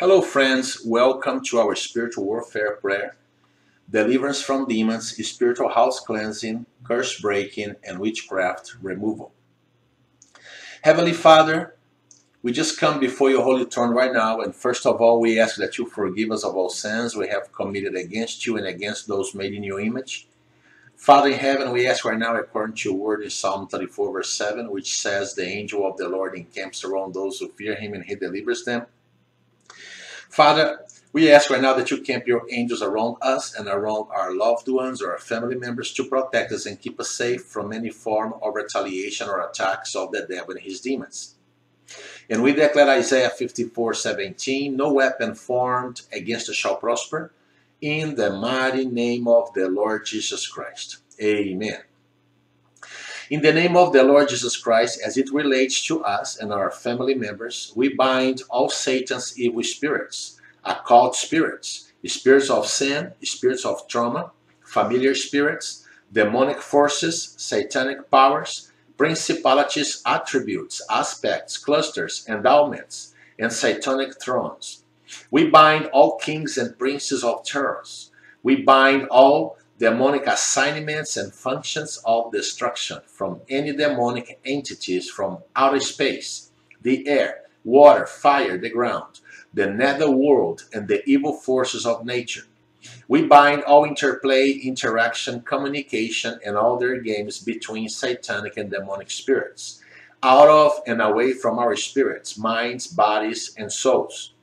Hello, friends. Welcome to our spiritual warfare prayer, deliverance from demons, spiritual house cleansing, curse breaking, and witchcraft removal. Heavenly Father, we just come before your holy throne right now, and first of all, we ask that you forgive us of all sins we have committed against you and against those made in your image. Father in heaven, we ask right now, according to your word in Psalm 34, verse 7, which says, The angel of the Lord encamps around those who fear him and he delivers them. Father, we ask right now that you camp your angels around us and around our loved ones or our family members to protect us and keep us safe from any form of retaliation or attacks of the devil and his demons. And we declare Isaiah 54 17, no weapon formed against us shall prosper, in the mighty name of the Lord Jesus Christ. Amen. In the name of the Lord Jesus Christ, as it relates to us and our family members, we bind all Satan's evil spirits, occult spirits, spirits of sin, spirits of trauma, familiar spirits, demonic forces, satanic powers, principalities, attributes, aspects, clusters, endowments, and satanic thrones. We bind all kings and princes of terrors. We bind all demonic assignments and functions of destruction from any demonic entities from outer space, the air, water, fire, the ground, the nether world, and the evil forces of nature. We bind all interplay, interaction, communication, and all their games between satanic and demonic spirits, out of and away from our spirits, minds, bodies, and souls.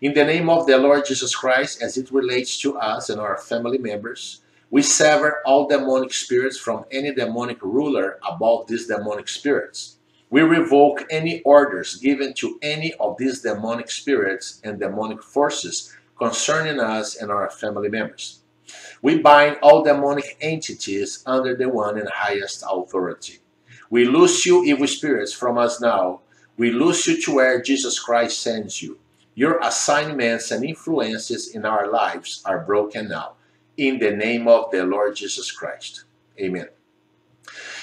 In the name of the Lord Jesus Christ, as it relates to us and our family members, we sever all demonic spirits from any demonic ruler above these demonic spirits. We revoke any orders given to any of these demonic spirits and demonic forces concerning us and our family members. We bind all demonic entities under the one and highest authority. We loose you, evil spirits, from us now. We loose you to where Jesus Christ sends you. Your assignments and influences in our lives are broken now in the name of the Lord Jesus Christ. Amen.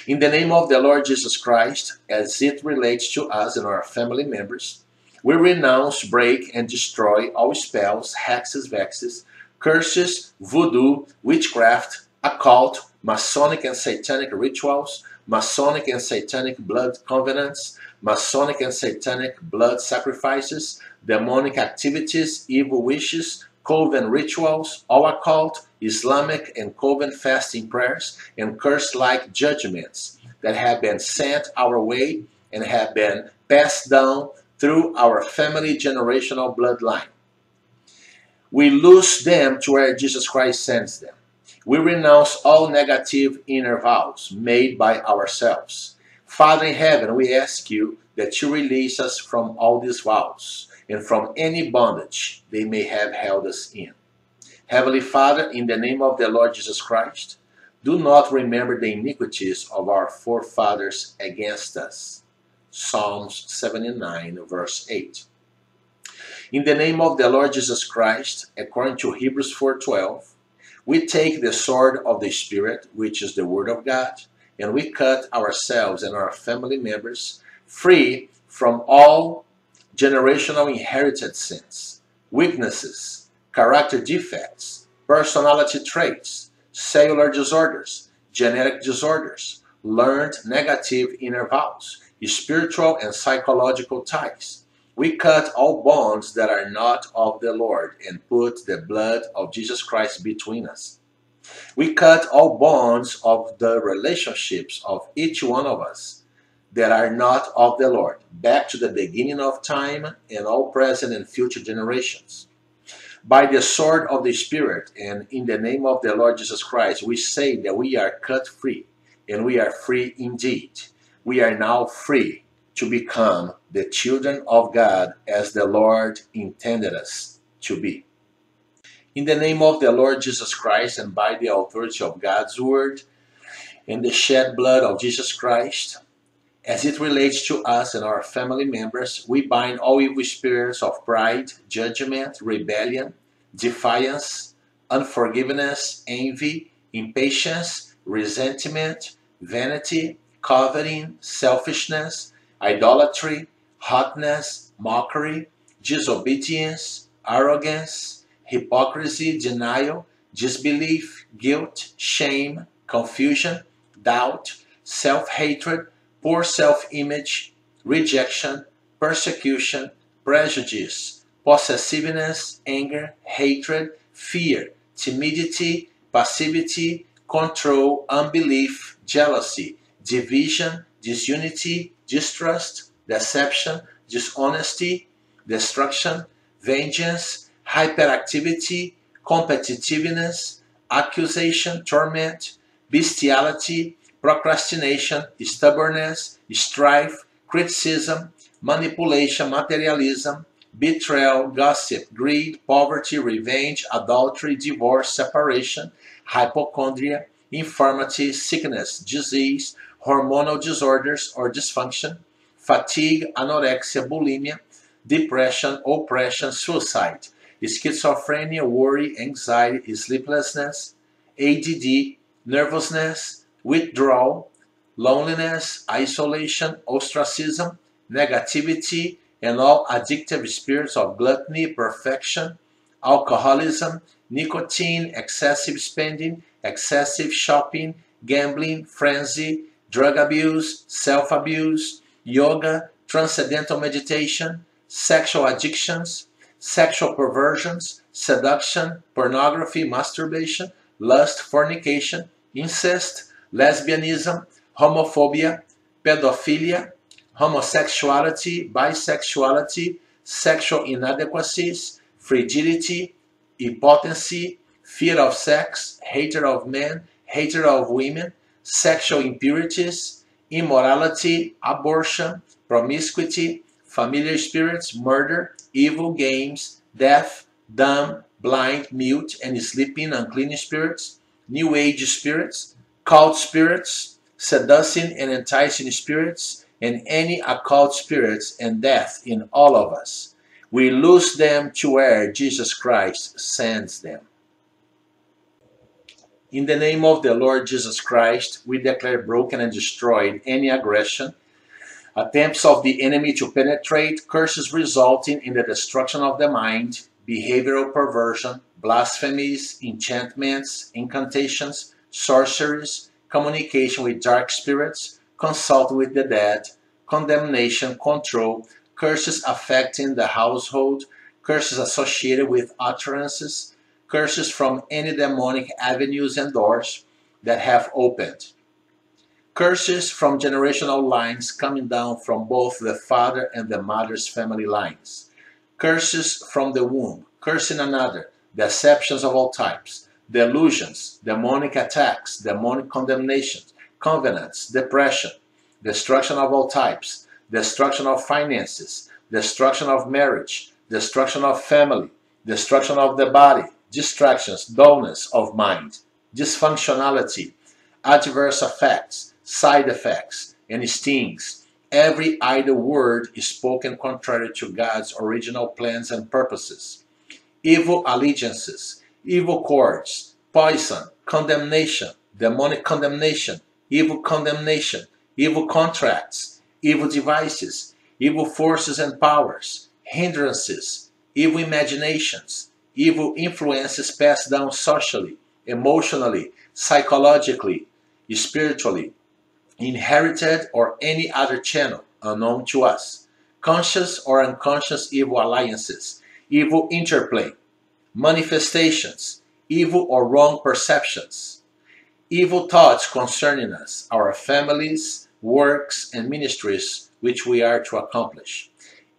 In the name of the Lord Jesus Christ, as it relates to us and our family members, we renounce, break, and destroy all spells, hexes, vexes, curses, voodoo, witchcraft, occult, Masonic and Satanic rituals, Masonic and Satanic blood covenants, Masonic and Satanic blood sacrifices, demonic activities, evil wishes, coven rituals, all occult, Islamic and coven fasting prayers, and curse like judgments that have been sent our way and have been passed down through our family generational bloodline. We lose them to where Jesus Christ sends them. We renounce all negative inner vows made by ourselves. Father in heaven, we ask you that you release us from all these vows and from any bondage they may have held us in. Heavenly Father, in the name of the Lord Jesus Christ, do not remember the iniquities of our forefathers against us. Psalms 79, verse 8. In the name of the Lord Jesus Christ, according to Hebrews 4:12, we take the sword of the Spirit, which is the Word of God, and we cut ourselves and our family members free from all generational inherited sins, weaknesses, character defects, personality traits, cellular disorders, genetic disorders, learned negative inner vows, spiritual and psychological ties. We cut all bonds that are not of the Lord and put the blood of Jesus Christ between us. We cut all bonds of the relationships of each one of us that are not of the Lord, back to the beginning of time and all present and future generations. By the sword of the Spirit and in the name of the Lord Jesus Christ, we say that we are cut free, and we are free indeed. We are now free to become the children of God as the Lord intended us to be. In the name of the Lord Jesus Christ and by the authority of God's word and the shed blood of Jesus Christ, as it relates to us and our family members, we bind all evil spirits of pride, judgment, rebellion, defiance, unforgiveness, envy, impatience, resentment, vanity, coveting, selfishness, idolatry, hotness, mockery, disobedience, arrogance, hypocrisy, denial, disbelief, guilt, shame, confusion, doubt, self hatred, poor self image, rejection, persecution, prejudice, possessiveness, anger, hatred, fear, timidity, passivity, control, unbelief, jealousy, division, disunity, distrust, deception, dishonesty, destruction, vengeance, hyperactivity, competitiveness, accusation, torment, bestiality, procrastination, stubbornness, strife, criticism, manipulation, materialism, betrayal, gossip, greed, poverty, revenge, adultery, divorce, separation, hypochondria, infirmity, sickness, disease, hormonal disorders or dysfunction, fatigue, anorexia, bulimia, depression, oppression, suicide, schizophrenia, worry, anxiety, sleeplessness, ADD, nervousness, withdrawal, loneliness, isolation, ostracism, negativity, and all addictive spirits of gluttony, perfection, alcoholism, nicotine, excessive spending, excessive shopping, gambling, frenzy, drug abuse, self abuse, yoga, transcendental meditation, sexual addictions, sexual perversions, seduction, pornography, masturbation, lust, fornication, incest, lesbianism, homophobia, pedophilia, homosexuality, bisexuality, sexual inadequacies, frigidity, impotency, fear of sex, hatred of men, hatred of women, sexual impurities, immorality, abortion, promiscuity, familiar spirits, murder, evil games, deaf, dumb, blind, mute, and sleeping unclean spirits, new age spirits, cult spirits, seducing and enticing spirits, and any occult spirits and death in all of us. We lose them to where Jesus Christ sends them. In the name of the Lord Jesus Christ, we declare broken and destroyed any aggression, attempts of the enemy to penetrate, curses resulting in the destruction of the mind, behavioral perversion, blasphemies, enchantments, incantations, sorceries, communication with dark spirits, consult with the dead, condemnation, control, curses affecting the household, curses associated with utterances, curses from any demonic avenues and doors that have opened. Curses from generational lines coming down from both the father and the mother's family lines. Curses from the womb, cursing another, deceptions of all types, delusions, demonic attacks, demonic condemnations, covenants, depression, destruction of all types, destruction of finances, destruction of marriage, destruction of family, destruction of the body, distractions, dullness of mind, dysfunctionality, adverse effects, side effects, and stings. Every idle word is spoken contrary to God's original plans and purposes. Evil allegiances, evil cords, poison, condemnation, demonic condemnation, evil condemnation, evil contracts, evil devices, evil forces and powers, hindrances, evil imaginations, evil influences passed down socially, emotionally, psychologically, spiritually, inherited or any other channel unknown to us, conscious or unconscious evil alliances, evil interplay, manifestations, evil or wrong perceptions, evil thoughts concerning us, our families, works, and ministries which we are to accomplish,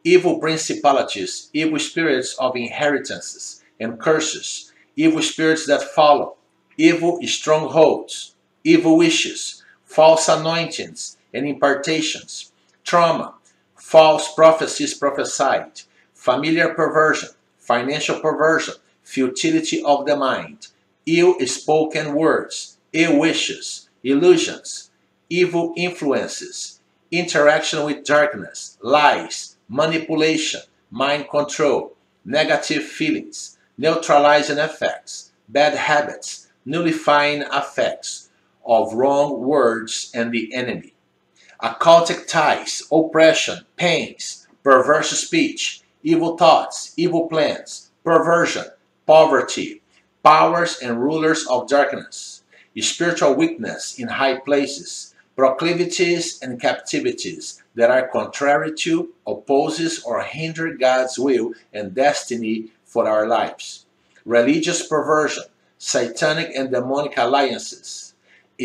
evil principalities, evil spirits of inheritances and curses, evil spirits that follow, evil strongholds, evil wishes, false anointings and impartations, trauma, false prophecies prophesied, familiar perversion, financial perversion, futility of the mind, ill spoken words, ill wishes, illusions, evil influences, interaction with darkness, lies, manipulation, mind control, negative feelings, neutralizing effects, bad habits, nullifying effects of wrong words and the enemy, occultic ties, oppression, pains, perverse speech, evil thoughts, evil plans, perversion, poverty, powers and rulers of darkness, spiritual weakness in high places, proclivities and captivities that are contrary to, opposes, or hinder God's will and destiny for our lives, religious perversion, satanic and demonic alliances,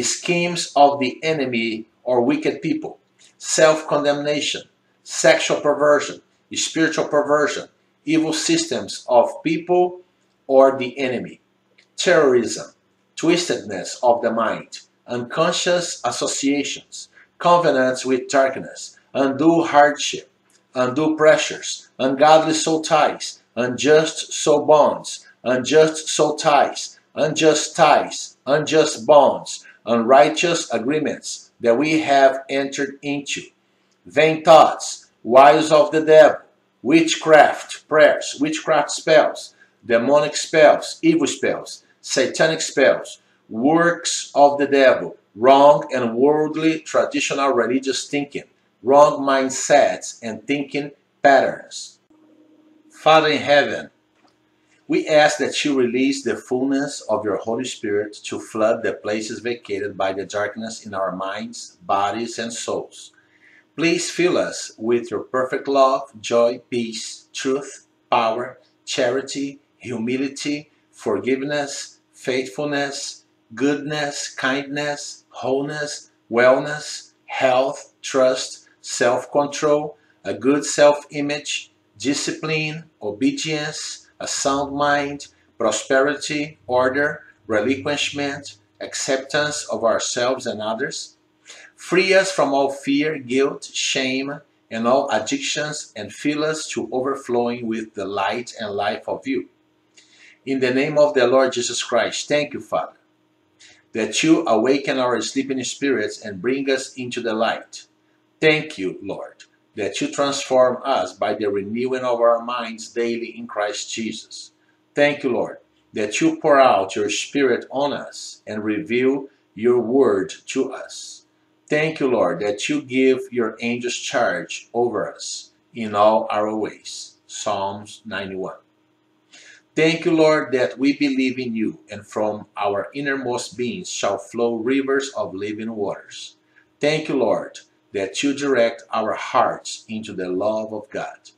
schemes of the enemy or wicked people, self condemnation, sexual perversion, spiritual perversion, evil systems of people or the enemy, terrorism, twistedness of the mind, unconscious associations, covenants with darkness, undue hardship, undue pressures, ungodly soul ties, unjust soul bonds, unjust soul ties, unjust ties, unjust bonds, unrighteous agreements that we have entered into, vain thoughts, wiles of the devil, witchcraft prayers, witchcraft spells, demonic spells, evil spells, satanic spells, works of the devil, wrong and worldly traditional religious thinking, wrong mindsets and thinking patterns. Father in heaven, we ask that you release the fullness of your Holy Spirit to flood the places vacated by the darkness in our minds, bodies, and souls. Please fill us with your perfect love, joy, peace, truth, power, charity, humility, forgiveness, faithfulness, goodness, kindness, wholeness, wellness, health, trust, self control, a good self image, discipline, obedience, a sound mind, prosperity, order, relinquishment, acceptance of ourselves and others. Free us from all fear, guilt, shame, and all addictions, and fill us to overflowing with the light and life of you. In the name of the Lord Jesus Christ, thank you, Father, that you awaken our sleeping spirits and bring us into the light. Thank you, Lord, that you transform us by the renewing of our minds daily in Christ Jesus. Thank you, Lord, that you pour out your Spirit on us and reveal your word to us. Thank you, Lord, that you give your angels charge over us in all our ways. Psalms 91. Thank you, Lord, that we believe in you, and from our innermost beings shall flow rivers of living waters. Thank you, Lord, that you direct our hearts into the love of God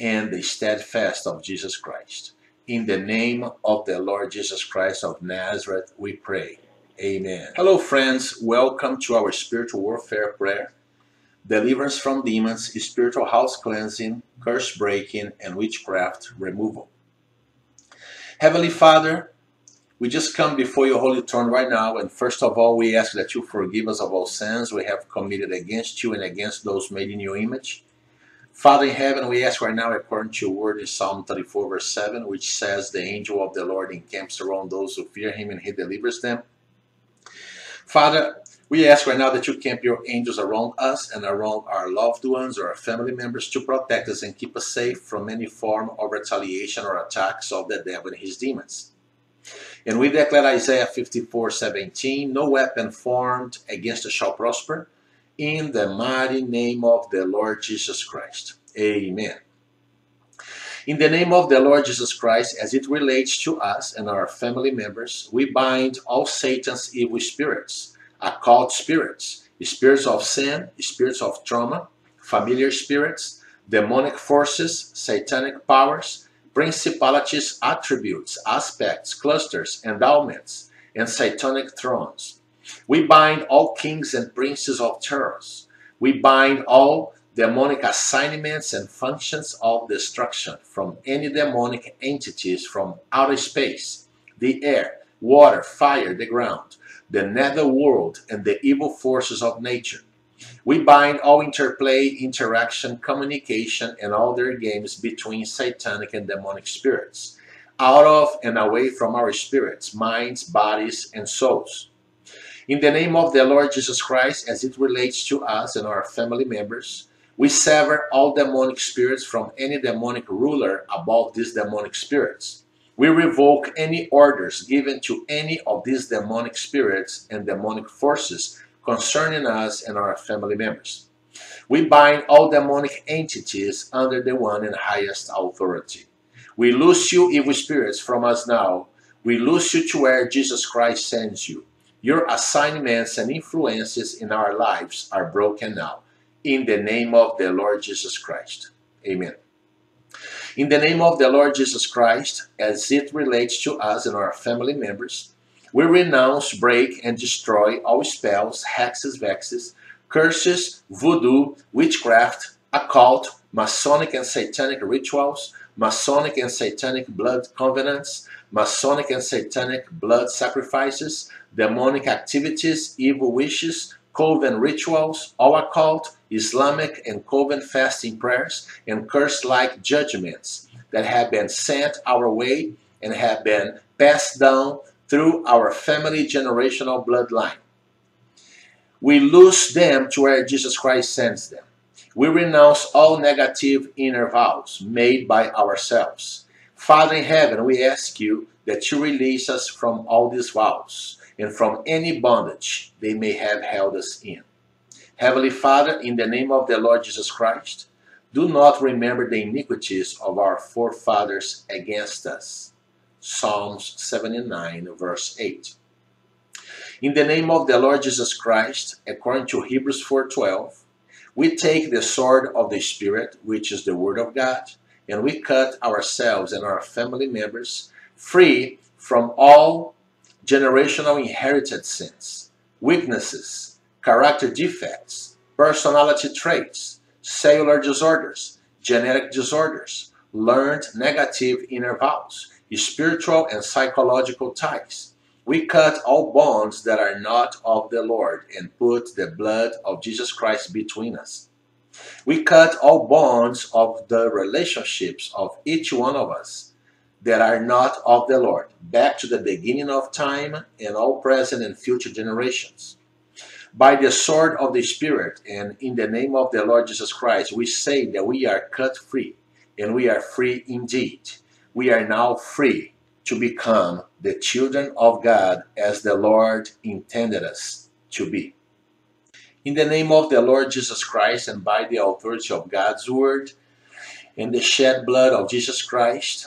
and the steadfast of Jesus Christ. In the name of the Lord Jesus Christ of Nazareth, we pray. Amen. Hello, friends. Welcome to our spiritual warfare prayer. Deliverance from demons, spiritual house cleansing, curse breaking, and witchcraft removal. Heavenly Father, we just come before your holy throne right now, and first of all, we ask that you forgive us of all sins we have committed against you and against those made in your image. Father in heaven, we ask right now, according to your word in Psalm 34, verse 7, which says, The angel of the Lord encamps around those who fear him and he delivers them. Father, we ask right now that you camp your angels around us and around our loved ones or our family members to protect us and keep us safe from any form of retaliation or attacks of the devil and his demons. And we declare Isaiah 54 17, no weapon formed against us shall prosper, in the mighty name of the Lord Jesus Christ. Amen. In the name of the Lord Jesus Christ, as it relates to us and our family members, we bind all Satan's evil spirits, occult spirits, spirits of sin, spirits of trauma, familiar spirits, demonic forces, satanic powers, principalities, attributes, aspects, clusters, endowments, and satanic thrones. We bind all kings and princes of terrors. We bind all demonic assignments and functions of destruction from any demonic entities from outer space, the air, water, fire, the ground, the nether world, and the evil forces of nature. We bind all interplay, interaction, communication, and all their games between satanic and demonic spirits, out of and away from our spirits, minds, bodies, and souls. In the name of the Lord Jesus Christ, as it relates to us and our family members, we sever all demonic spirits from any demonic ruler above these demonic spirits. We revoke any orders given to any of these demonic spirits and demonic forces concerning us and our family members. We bind all demonic entities under the one and highest authority. We loose you, evil spirits, from us now. We loose you to where Jesus Christ sends you. Your assignments and influences in our lives are broken now. In the name of the Lord Jesus Christ. Amen. In the name of the Lord Jesus Christ, as it relates to us and our family members, we renounce, break, and destroy all spells, hexes, vexes, curses, voodoo, witchcraft, occult, Masonic and Satanic rituals, Masonic and Satanic blood covenants, Masonic and Satanic blood sacrifices, demonic activities, evil wishes, coven rituals, all occult, Islamic and coven fasting prayers, and curse like judgments that have been sent our way and have been passed down through our family generational bloodline. We lose them to where Jesus Christ sends them. We renounce all negative inner vows made by ourselves. Father in heaven, we ask you that you release us from all these vows and from any bondage they may have held us in. Heavenly Father, in the name of the Lord Jesus Christ, do not remember the iniquities of our forefathers against us. Psalms 79, verse 8. In the name of the Lord Jesus Christ, according to Hebrews 4:12, we take the sword of the Spirit, which is the Word of God, and we cut ourselves and our family members free from all generational inherited sins, weaknesses, character defects, personality traits, cellular disorders, genetic disorders, learned negative inner vows, spiritual and psychological ties. We cut all bonds that are not of the Lord and put the blood of Jesus Christ between us. We cut all bonds of the relationships of each one of us that are not of the Lord, back to the beginning of time and all present and future generations. By the sword of the Spirit and in the name of the Lord Jesus Christ, we say that we are cut free, and we are free indeed. We are now free to become the children of God as the Lord intended us to be. In the name of the Lord Jesus Christ and by the authority of God's word and the shed blood of Jesus Christ,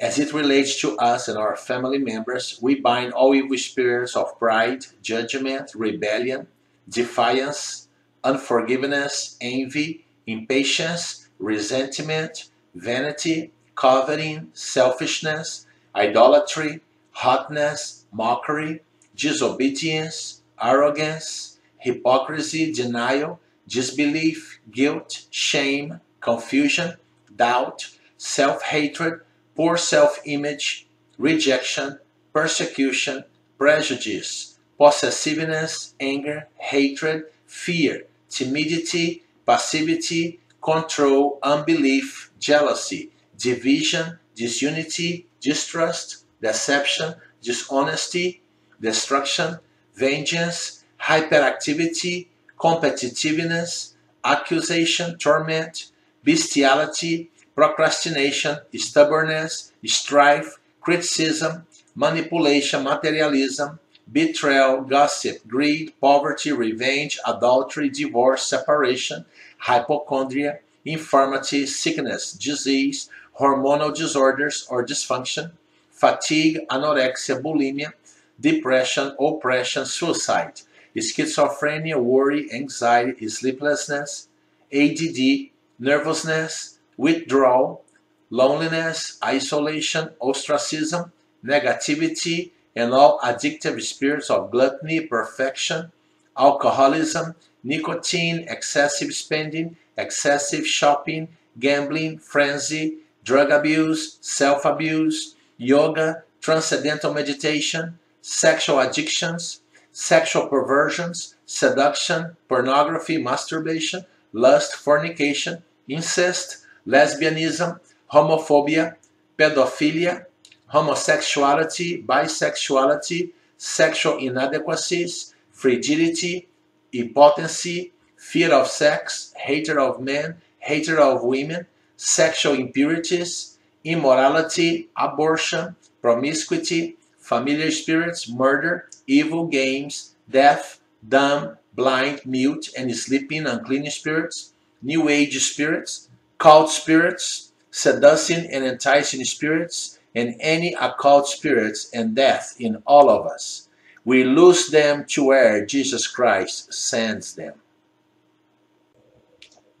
as it relates to us and our family members, we bind all evil spirits of pride, judgment, rebellion, defiance, unforgiveness, envy, impatience, resentment, vanity, coveting, selfishness, idolatry, hotness, mockery, disobedience, arrogance, hypocrisy, denial, disbelief, guilt, shame, confusion, doubt, self hatred poor self image, rejection, persecution, prejudice, possessiveness, anger, hatred, fear, timidity, passivity, control, unbelief, jealousy, division, disunity, distrust, deception, dishonesty, destruction, vengeance, hyperactivity, competitiveness, accusation, torment, bestiality, procrastination, stubbornness, strife, criticism, manipulation, materialism, betrayal, gossip, greed, poverty, revenge, adultery, divorce, separation, hypochondria, infirmity, sickness, disease, hormonal disorders or dysfunction, fatigue, anorexia, bulimia, depression, oppression, suicide, schizophrenia, worry, anxiety, sleeplessness, ADD, nervousness, withdrawal, loneliness, isolation, ostracism, negativity, and all addictive spirits of gluttony, perfection, alcoholism, nicotine, excessive spending, excessive shopping, gambling, frenzy, drug abuse, self abuse, yoga, transcendental meditation, sexual addictions, sexual perversions, seduction, pornography, masturbation, lust, fornication, incest, lesbianism, homophobia, pedophilia, homosexuality, bisexuality, sexual inadequacies, frigidity, impotency, fear of sex, hatred of men, hatred of women, sexual impurities, immorality, abortion, promiscuity, familiar spirits, murder, evil games, deaf, dumb, blind, mute, and sleeping unclean spirits, new age spirits, cult spirits, seducing and enticing spirits, and any occult spirits and death in all of us. We lose them to where Jesus Christ sends them.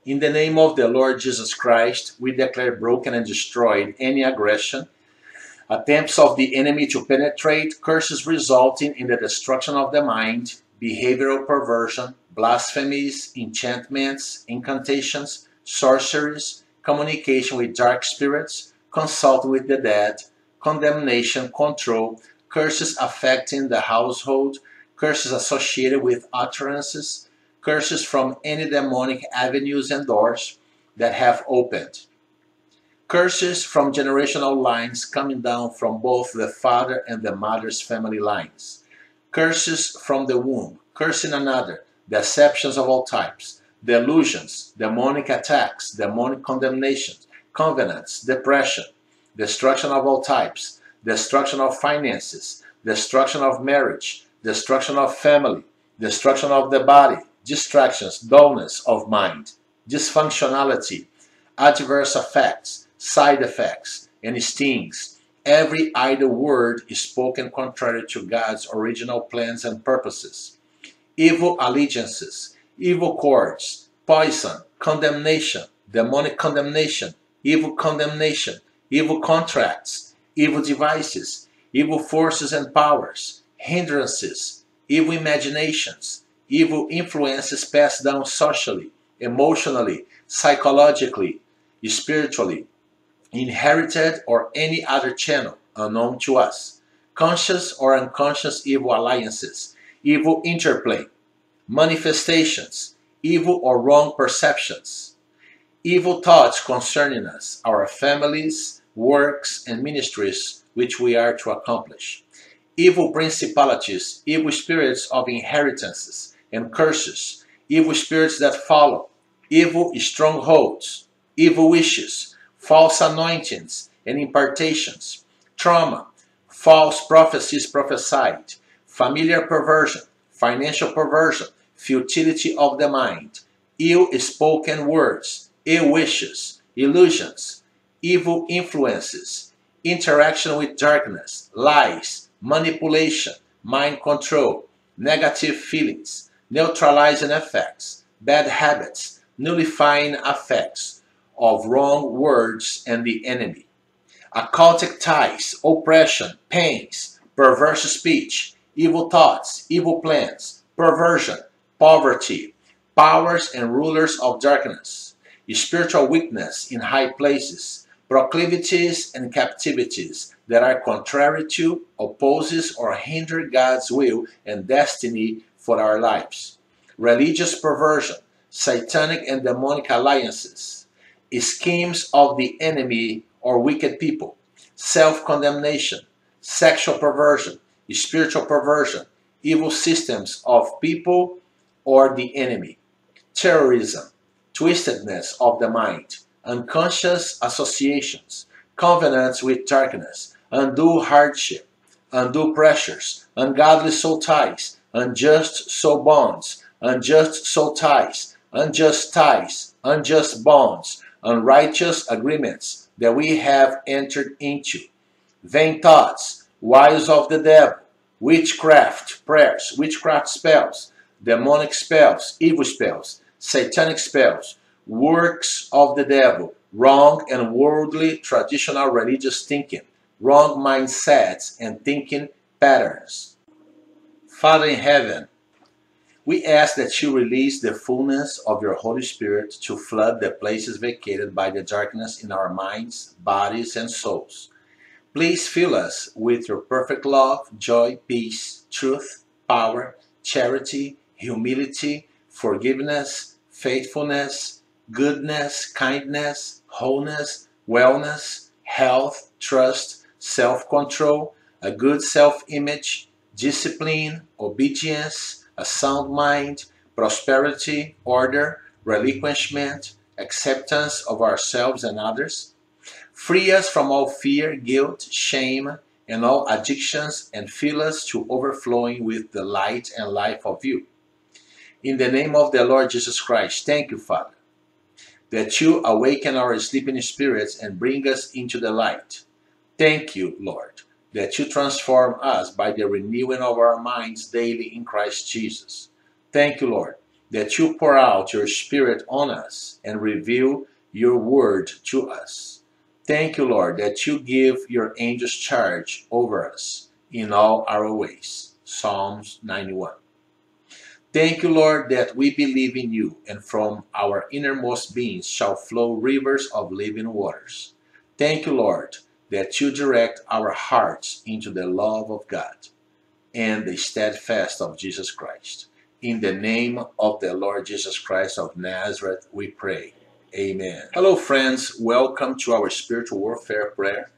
In the name of the Lord Jesus Christ, we declare broken and destroyed any aggression, attempts of the enemy to penetrate, curses resulting in the destruction of the mind, behavioral perversion, blasphemies, enchantments, incantations, sorceries, communication with dark spirits, consult with the dead, condemnation, control, curses affecting the household, curses associated with utterances, curses from any demonic avenues and doors that have opened. Curses from generational lines coming down from both the father and the mother's family lines. Curses from the womb, cursing another, deceptions of all types, delusions, demonic attacks, demonic condemnations, covenants, depression, destruction of all types, destruction of finances, destruction of marriage, destruction of family, destruction of the body, distractions, dullness of mind, dysfunctionality, adverse effects, side effects, and stings. Every idle word is spoken contrary to God's original plans and purposes. Evil allegiances, evil cords, poison, condemnation, demonic condemnation, evil condemnation, evil contracts, evil devices, evil forces and powers, hindrances, evil imaginations, evil influences passed down socially, emotionally, psychologically, spiritually, inherited or any other channel unknown to us, conscious or unconscious evil alliances, evil interplay, manifestations, evil or wrong perceptions, evil thoughts concerning us, our families, works, and ministries which we are to accomplish, evil principalities, evil spirits of inheritances, and curses, evil spirits that follow, evil strongholds, evil wishes, false anointings and impartations, trauma, false prophecies prophesied, familiar perversion, financial perversion, futility of the mind, ill spoken words, ill wishes, illusions, evil influences, interaction with darkness, lies, manipulation, mind control, negative feelings, neutralizing effects, bad habits, nullifying effects of wrong words and the enemy, occultic ties, oppression, pains, perverse speech, evil thoughts, evil plans, perversion, poverty, powers and rulers of darkness, spiritual weakness in high places, proclivities and captivities that are contrary to, opposes, or hinder God's will and destiny for our lives. Religious perversion, satanic and demonic alliances, schemes of the enemy or wicked people, self condemnation, sexual perversion, spiritual perversion, evil systems of people or the enemy, terrorism, twistedness of the mind, unconscious associations, covenants with darkness, undue hardship, undue pressures, ungodly soul ties, unjust soul bonds, unjust soul ties, unjust ties, unjust bonds, unrighteous agreements that we have entered into, vain thoughts, wiles of the devil, witchcraft prayers, witchcraft spells, demonic spells, evil spells, satanic spells, works of the devil, wrong and worldly traditional religious thinking, wrong mindsets and thinking patterns. Father in heaven, we ask that you release the fullness of your Holy Spirit to flood the places vacated by the darkness in our minds, bodies, and souls. Please fill us with your perfect love, joy, peace, truth, power, charity, humility, forgiveness, faithfulness, goodness, kindness, wholeness, wellness, health, trust, self control, a good self image, discipline, obedience, a sound mind, prosperity, order, relinquishment, acceptance of ourselves and others. Free us from all fear, guilt, shame, and all addictions, and fill us to overflowing with the light and life of you. In the name of the Lord Jesus Christ, thank you, Father, that you awaken our sleeping spirits and bring us into the light. Thank you, Lord, that you transform us by the renewing of our minds daily in Christ Jesus. Thank you, Lord, that you pour out your Spirit on us and reveal your word to us. Thank you, Lord, that you give your angels charge over us in all our ways. Psalms 91. Thank you, Lord, that we believe in you, and from our innermost beings shall flow rivers of living waters. Thank you, Lord, that you direct our hearts into the love of God and the steadfast of Jesus Christ. In the name of the Lord Jesus Christ of Nazareth, we pray. Amen. Hello, friends. Welcome to our spiritual warfare prayer.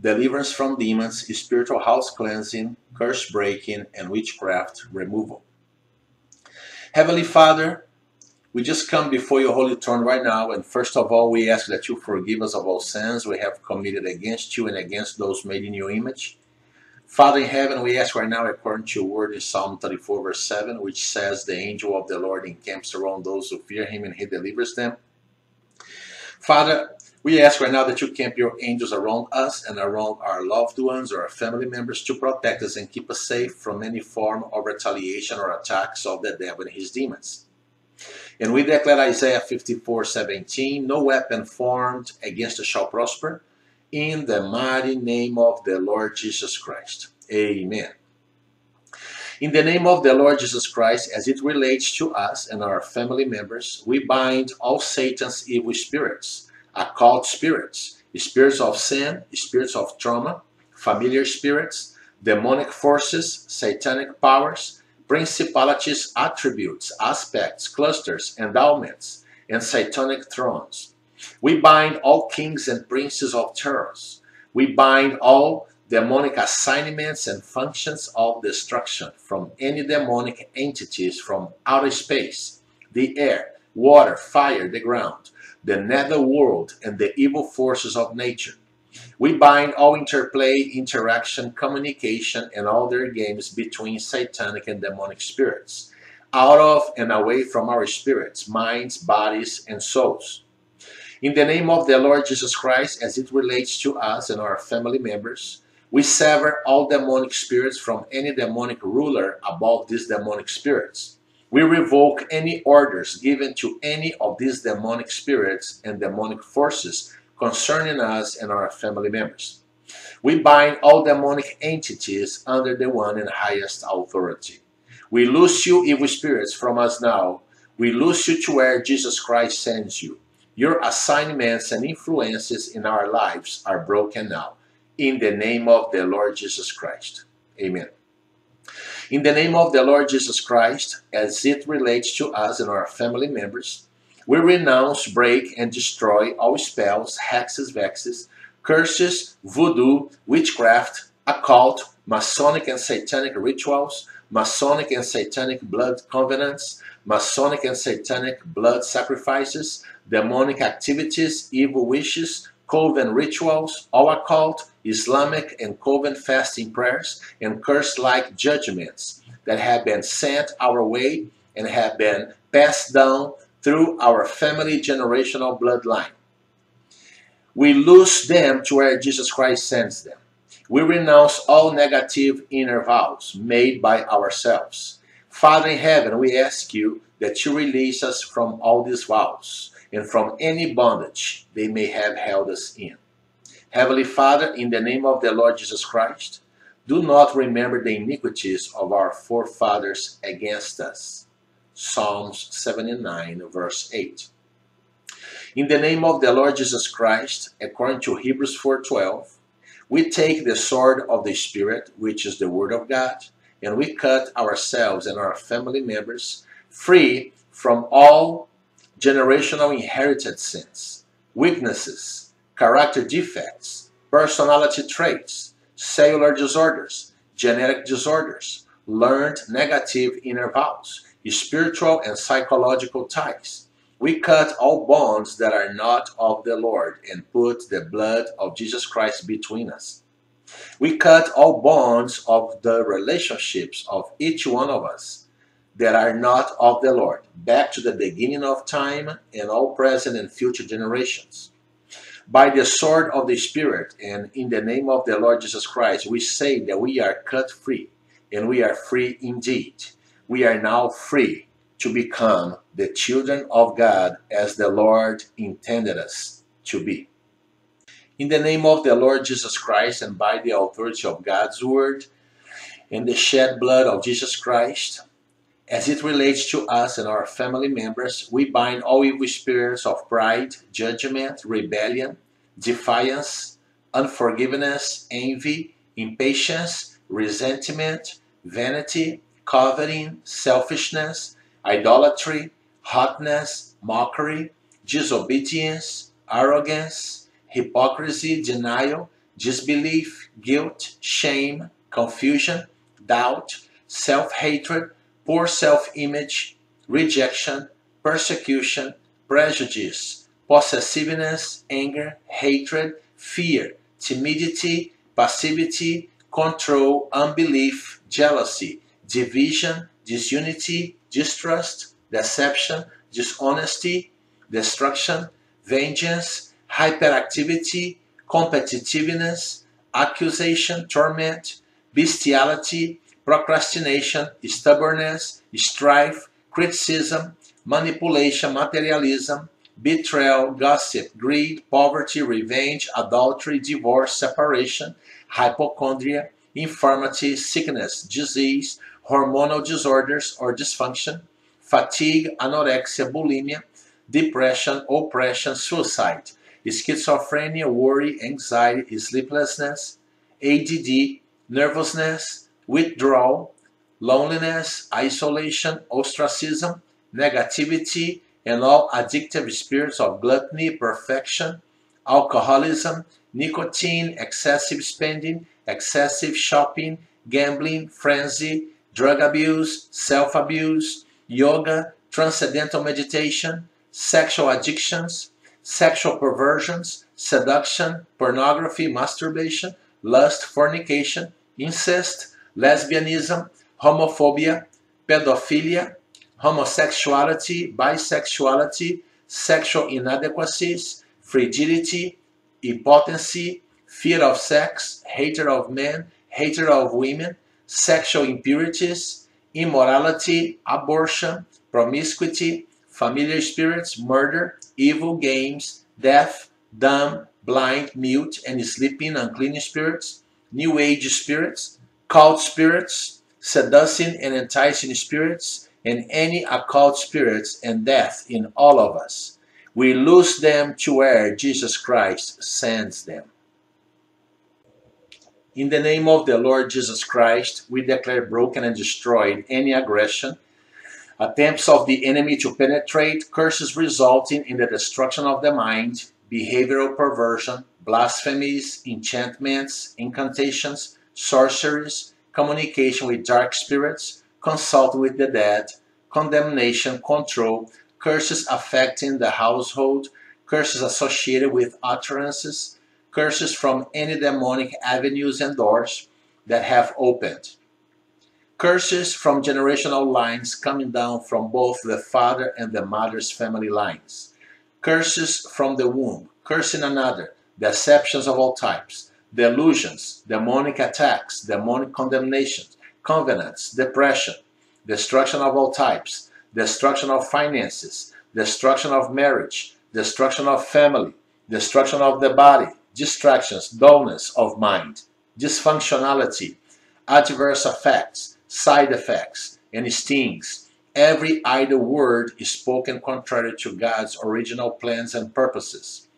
Deliverance from demons, spiritual house cleansing, curse breaking, and witchcraft removal. Heavenly Father, we just come before your holy throne right now, and first of all, we ask that you forgive us of all sins we have committed against you and against those made in your image. Father in heaven, we ask right now, according to your word in Psalm 34, verse 7, which says, The angel of the Lord encamps around those who fear him and he delivers them. Father, we ask right now that you camp your angels around us and around our loved ones or our family members to protect us and keep us safe from any form of retaliation or attacks of the devil and his demons. And we declare Isaiah 54 17, no weapon formed against us shall prosper, in the mighty name of the Lord Jesus Christ. Amen. In the name of the Lord Jesus Christ, as it relates to us and our family members, we bind all Satan's evil spirits occult spirits, spirits of sin, spirits of trauma, familiar spirits, demonic forces, satanic powers, principalities, attributes, aspects, clusters, endowments, and satanic thrones. We bind all kings and princes of terrors. We bind all demonic assignments and functions of destruction from any demonic entities from outer space, the air, water, fire, the ground, the nether world, and the evil forces of nature. We bind all interplay, interaction, communication, and all their games between satanic and demonic spirits, out of and away from our spirits, minds, bodies, and souls. In the name of the Lord Jesus Christ, as it relates to us and our family members, we sever all demonic spirits from any demonic ruler above these demonic spirits we revoke any orders given to any of these demonic spirits and demonic forces concerning us and our family members. We bind all demonic entities under the one and highest authority. We loose you, evil spirits, from us now. We loose you to where Jesus Christ sends you. Your assignments and influences in our lives are broken now. In the name of the Lord Jesus Christ. Amen. In the name of the Lord Jesus Christ, as it relates to us and our family members, we renounce, break, and destroy all spells, hexes, vexes, curses, voodoo, witchcraft, occult, Masonic and Satanic rituals, Masonic and Satanic blood covenants, Masonic and Satanic blood sacrifices, demonic activities, evil wishes, coven rituals, all occult, Islamic and coven fasting prayers, and curse-like judgments that have been sent our way and have been passed down through our family generational bloodline. We lose them to where Jesus Christ sends them. We renounce all negative inner vows made by ourselves. Father in heaven, we ask you that you release us from all these vows and from any bondage they may have held us in. Heavenly Father, in the name of the Lord Jesus Christ, do not remember the iniquities of our forefathers against us. Psalms 79, verse 8. In the name of the Lord Jesus Christ, according to Hebrews 4:12, we take the sword of the Spirit, which is the Word of God, and we cut ourselves and our family members free from all generational inherited sins, weaknesses, character defects, personality traits, cellular disorders, genetic disorders, learned negative inner vows, spiritual and psychological ties. We cut all bonds that are not of the Lord and put the blood of Jesus Christ between us. We cut all bonds of the relationships of each one of us that are not of the Lord, back to the beginning of time and all present and future generations. By the sword of the Spirit and in the name of the Lord Jesus Christ, we say that we are cut free, and we are free indeed. We are now free to become the children of God as the Lord intended us to be. In the name of the Lord Jesus Christ and by the authority of God's word and the shed blood of Jesus Christ, as it relates to us and our family members, we bind all evil spirits of pride, judgment, rebellion, defiance, unforgiveness, envy, impatience, resentment, vanity, coveting, selfishness, idolatry, hotness, mockery, disobedience, arrogance, hypocrisy, denial, disbelief, guilt, shame, confusion, doubt, self hatred, poor self image, rejection, persecution, prejudice, possessiveness, anger, hatred, fear, timidity, passivity, control, unbelief, jealousy, division, disunity, distrust, deception, dishonesty, destruction, vengeance, hyperactivity, competitiveness, accusation, torment, bestiality, procrastination, stubbornness, strife, criticism, manipulation, materialism, betrayal, gossip, greed, poverty, revenge, adultery, divorce, separation, hypochondria, infirmity, sickness, disease, hormonal disorders or dysfunction, fatigue, anorexia, bulimia, depression, oppression, suicide, schizophrenia, worry, anxiety, sleeplessness, ADD, nervousness, withdrawal, loneliness, isolation, ostracism, negativity, and all addictive spirits of gluttony, perfection, alcoholism, nicotine, excessive spending, excessive shopping, gambling, frenzy, drug abuse, self abuse, yoga, transcendental meditation, sexual addictions, sexual perversions, seduction, pornography, masturbation, lust, fornication, incest, lesbianism, homophobia, pedophilia, homosexuality, bisexuality, sexual inadequacies, frigidity, impotency, fear of sex, hatred of men, hatred of women, sexual impurities, immorality, abortion, promiscuity, familiar spirits, murder, evil games, deaf, dumb, blind, mute, and sleeping unclean spirits, new age spirits, cult spirits, seducing and enticing spirits, and any occult spirits and death in all of us. We lose them to where Jesus Christ sends them. In the name of the Lord Jesus Christ, we declare broken and destroyed any aggression, attempts of the enemy to penetrate, curses resulting in the destruction of the mind, behavioral perversion, blasphemies, enchantments, incantations, sorceries, communication with dark spirits, consult with the dead, condemnation, control, curses affecting the household, curses associated with utterances, curses from any demonic avenues and doors that have opened. Curses from generational lines coming down from both the father and the mother's family lines. Curses from the womb, cursing another, deceptions of all types, delusions, demonic attacks, demonic condemnations, covenants, depression, destruction of all types, destruction of finances, destruction of marriage, destruction of family, destruction of the body, distractions, dullness of mind, dysfunctionality, adverse effects, side effects, and stings. Every idle word is spoken contrary to God's original plans and purposes.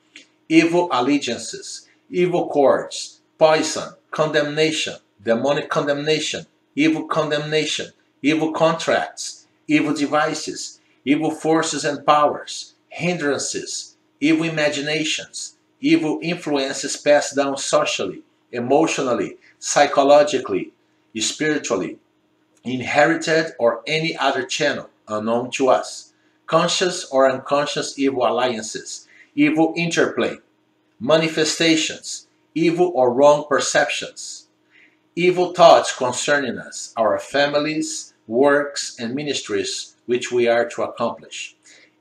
Evil allegiances, evil cords, poison, condemnation, demonic condemnation, evil condemnation, evil contracts, evil devices, evil forces and powers, hindrances, evil imaginations, evil influences passed down socially, emotionally, psychologically, spiritually, inherited or any other channel unknown to us, conscious or unconscious evil alliances, evil interplay, manifestations, evil or wrong perceptions, evil thoughts concerning us, our families, works, and ministries which we are to accomplish.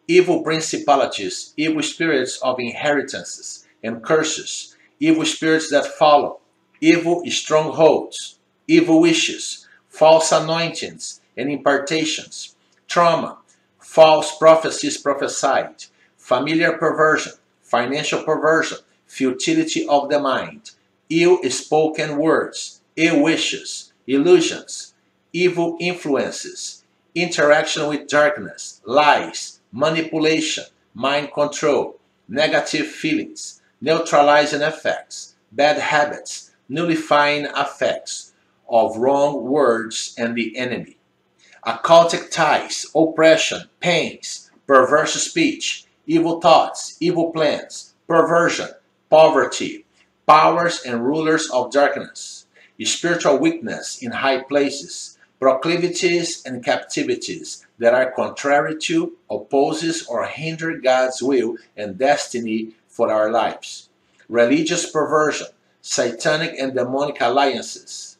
Evil principalities, evil spirits of inheritances and curses, evil spirits that follow, evil strongholds, evil wishes, false anointings and impartations, trauma, false prophecies prophesied, familiar perversion, financial perversion, futility of the mind, ill spoken words, ill wishes, illusions, evil influences, interaction with darkness, lies, manipulation, mind control, negative feelings, neutralizing effects, bad habits, nullifying effects of wrong words and the enemy, occultic ties, oppression, pains, perverse speech, evil thoughts, evil plans, perversion, poverty, powers and rulers of darkness, spiritual weakness in high places, proclivities and captivities that are contrary to, opposes, or hinder God's will and destiny for our lives, religious perversion, satanic and demonic alliances,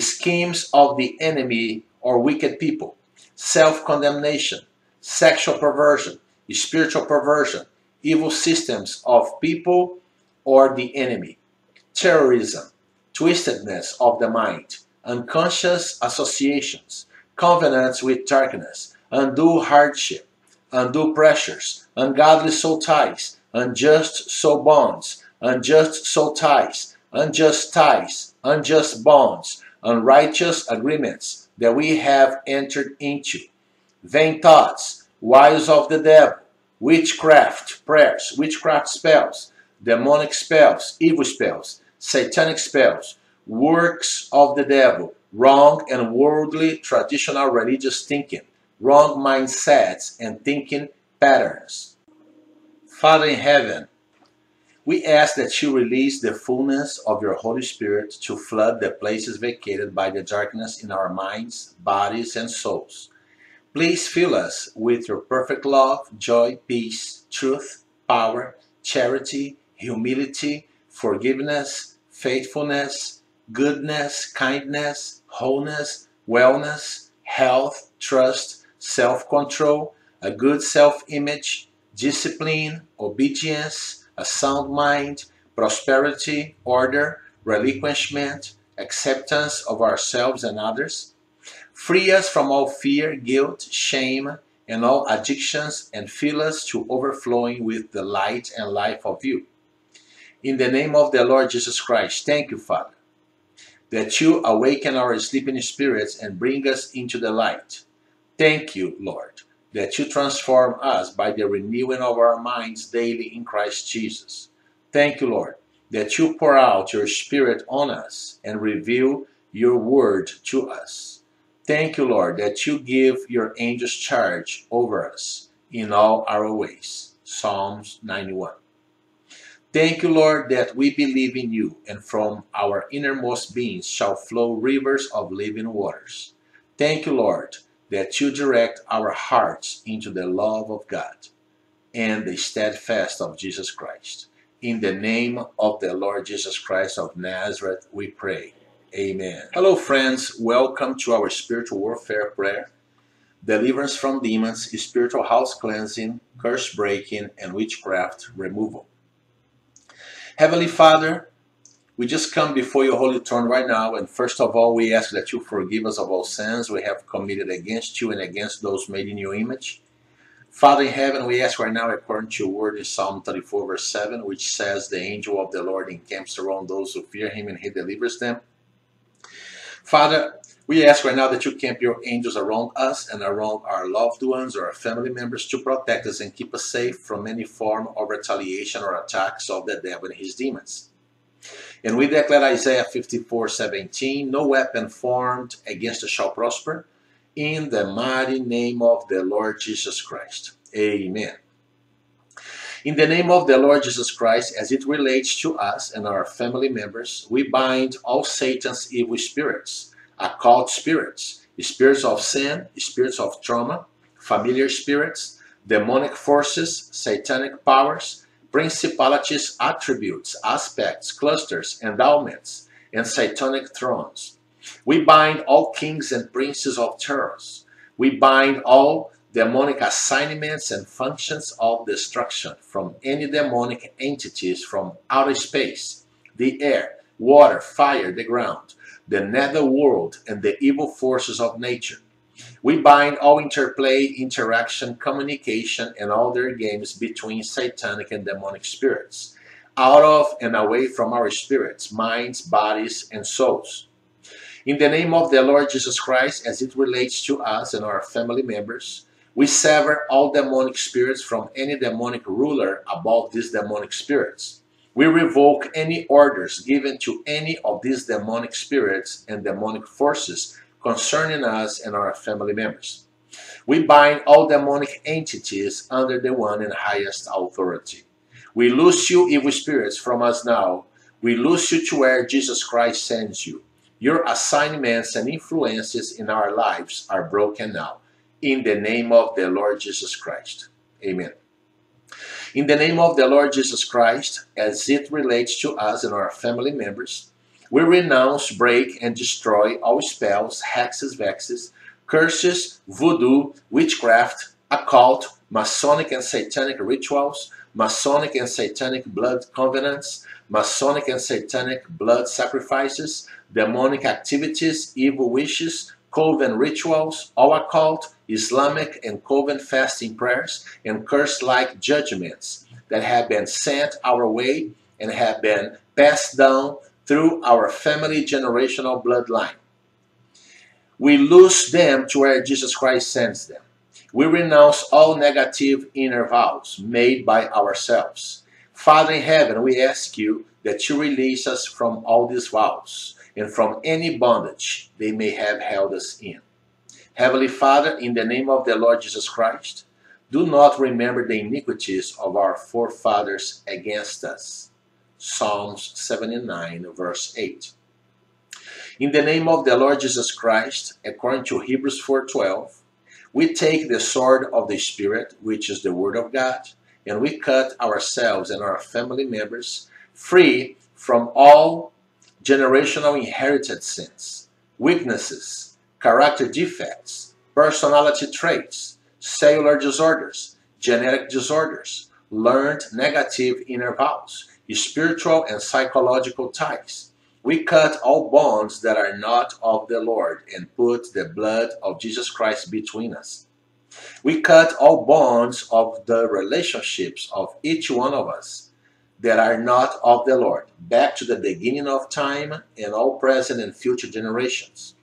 schemes of the enemy or wicked people, self condemnation, sexual perversion, spiritual perversion, evil systems of people or the enemy, terrorism, twistedness of the mind, unconscious associations, covenants with darkness, undue hardship, undue pressures, ungodly soul ties, unjust soul bonds, unjust soul ties, unjust ties, unjust bonds, unrighteous agreements that we have entered into, vain thoughts, wiles of the devil, witchcraft prayers, witchcraft spells, demonic spells, evil spells, satanic spells, works of the devil, wrong and worldly traditional religious thinking, wrong mindsets and thinking patterns. Father in heaven, we ask that you release the fullness of your Holy Spirit to flood the places vacated by the darkness in our minds, bodies, and souls. Please fill us with your perfect love, joy, peace, truth, power, charity, humility, forgiveness, faithfulness, goodness, kindness, wholeness, wellness, health, trust, self control, a good self image, discipline, obedience, a sound mind, prosperity, order, relinquishment, acceptance of ourselves and others. Free us from all fear, guilt, shame, and all addictions, and fill us to overflowing with the light and life of you. In the name of the Lord Jesus Christ, thank you, Father, that you awaken our sleeping spirits and bring us into the light. Thank you, Lord, that you transform us by the renewing of our minds daily in Christ Jesus. Thank you, Lord, that you pour out your Spirit on us and reveal your word to us. Thank you, Lord, that you give your angels charge over us in all our ways. Psalms 91. Thank you, Lord, that we believe in you, and from our innermost beings shall flow rivers of living waters. Thank you, Lord, that you direct our hearts into the love of God and the steadfast of Jesus Christ. In the name of the Lord Jesus Christ of Nazareth, we pray. Amen. Hello, friends. Welcome to our spiritual warfare prayer deliverance from demons, spiritual house cleansing, curse breaking, and witchcraft removal. Heavenly Father, we just come before your holy throne right now, and first of all, we ask that you forgive us of all sins we have committed against you and against those made in your image. Father in heaven, we ask right now, according to your word in Psalm 34, verse 7, which says, The angel of the Lord encamps around those who fear him and he delivers them. Father, we ask right now that you camp your angels around us and around our loved ones or our family members to protect us and keep us safe from any form of retaliation or attacks of the devil and his demons. And we declare Isaiah 54 17, no weapon formed against us shall prosper, in the mighty name of the Lord Jesus Christ. Amen. In the name of the Lord Jesus Christ, as it relates to us and our family members, we bind all Satan's evil spirits occult spirits, spirits of sin, spirits of trauma, familiar spirits, demonic forces, satanic powers, principalities, attributes, aspects, clusters, endowments, and satanic thrones. We bind all kings and princes of terrors. We bind all demonic assignments and functions of destruction from any demonic entities from outer space, the air, water, fire, the ground, the nether world, and the evil forces of nature. We bind all interplay, interaction, communication, and all their games between satanic and demonic spirits, out of and away from our spirits, minds, bodies, and souls. In the name of the Lord Jesus Christ, as it relates to us and our family members, we sever all demonic spirits from any demonic ruler above these demonic spirits. We revoke any orders given to any of these demonic spirits and demonic forces concerning us and our family members. We bind all demonic entities under the one and highest authority. We loose you, evil spirits, from us now. We loose you to where Jesus Christ sends you. Your assignments and influences in our lives are broken now. In the name of the Lord Jesus Christ. Amen. In the name of the Lord Jesus Christ, as it relates to us and our family members, we renounce, break, and destroy all spells, hexes, vexes, curses, voodoo, witchcraft, occult, Masonic and Satanic rituals, Masonic and Satanic blood covenants, Masonic and Satanic blood sacrifices, demonic activities, evil wishes, coven rituals, all occult, Islamic and Coven fasting prayers, and curse like judgments that have been sent our way and have been passed down through our family generational bloodline. We lose them to where Jesus Christ sends them. We renounce all negative inner vows made by ourselves. Father in heaven, we ask you that you release us from all these vows and from any bondage they may have held us in. Heavenly Father, in the name of the Lord Jesus Christ, do not remember the iniquities of our forefathers against us. Psalms 79, verse 8. In the name of the Lord Jesus Christ, according to Hebrews 4:12, we take the sword of the Spirit, which is the Word of God, and we cut ourselves and our family members free from all generational inherited sins, weaknesses, character defects, personality traits, cellular disorders, genetic disorders, learned negative inner vows, spiritual and psychological ties. We cut all bonds that are not of the Lord and put the blood of Jesus Christ between us. We cut all bonds of the relationships of each one of us that are not of the Lord, back to the beginning of time and all present and future generations.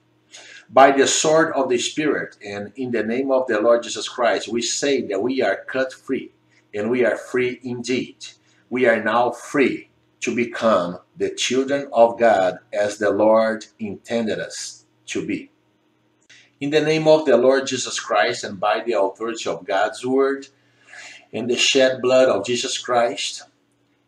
By the sword of the Spirit and in the name of the Lord Jesus Christ, we say that we are cut free, and we are free indeed. We are now free to become the children of God as the Lord intended us to be. In the name of the Lord Jesus Christ and by the authority of God's word and the shed blood of Jesus Christ,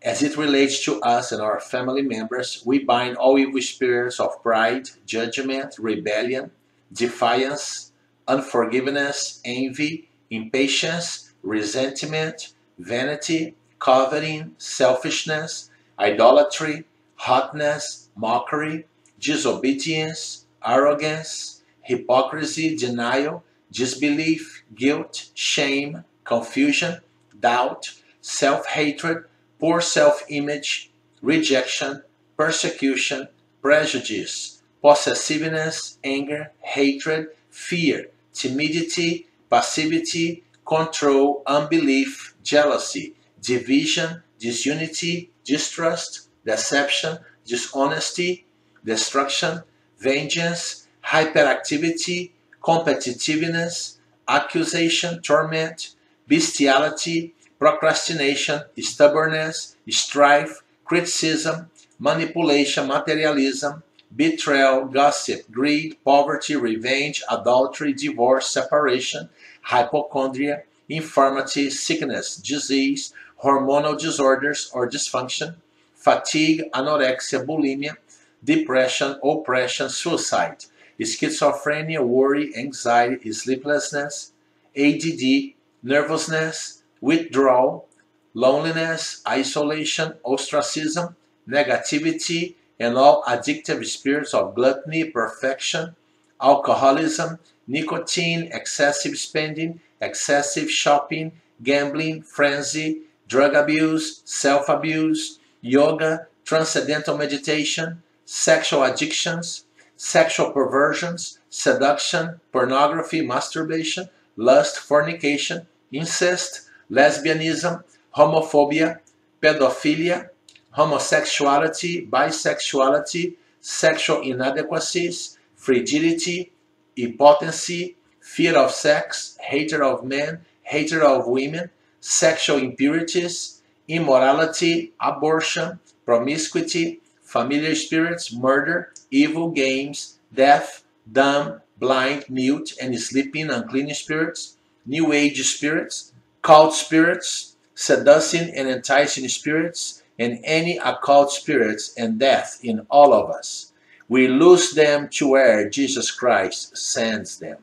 as it relates to us and our family members, we bind all evil spirits of pride, judgment, rebellion, defiance, unforgiveness, envy, impatience, resentment, vanity, coveting, selfishness, idolatry, hotness, mockery, disobedience, arrogance, hypocrisy, denial, disbelief, guilt, shame, confusion, doubt, self hatred poor self image, rejection, persecution, prejudice, possessiveness, anger, hatred, fear, timidity, passivity, control, unbelief, jealousy, division, disunity, distrust, deception, dishonesty, destruction, vengeance, hyperactivity, competitiveness, accusation, torment, bestiality, procrastination, stubbornness, strife, criticism, manipulation, materialism, betrayal, gossip, greed, poverty, revenge, adultery, divorce, separation, hypochondria, infirmity, sickness, disease, hormonal disorders or dysfunction, fatigue, anorexia, bulimia, depression, oppression, suicide, schizophrenia, worry, anxiety, sleeplessness, ADD, nervousness, withdrawal, loneliness, isolation, ostracism, negativity, and all addictive spirits of gluttony, perfection, alcoholism, nicotine, excessive spending, excessive shopping, gambling, frenzy, drug abuse, self abuse, yoga, transcendental meditation, sexual addictions, sexual perversions, seduction, pornography, masturbation, lust, fornication, incest, lesbianism, homophobia, pedophilia, homosexuality, bisexuality, sexual inadequacies, frigidity, impotency, fear of sex, hatred of men, hatred of women, sexual impurities, immorality, abortion, promiscuity, familiar spirits, murder, evil games, deaf, dumb, blind, mute, and sleeping unclean spirits, new age spirits, cult spirits, seducing and enticing spirits, and any occult spirits and death in all of us. We lose them to where Jesus Christ sends them.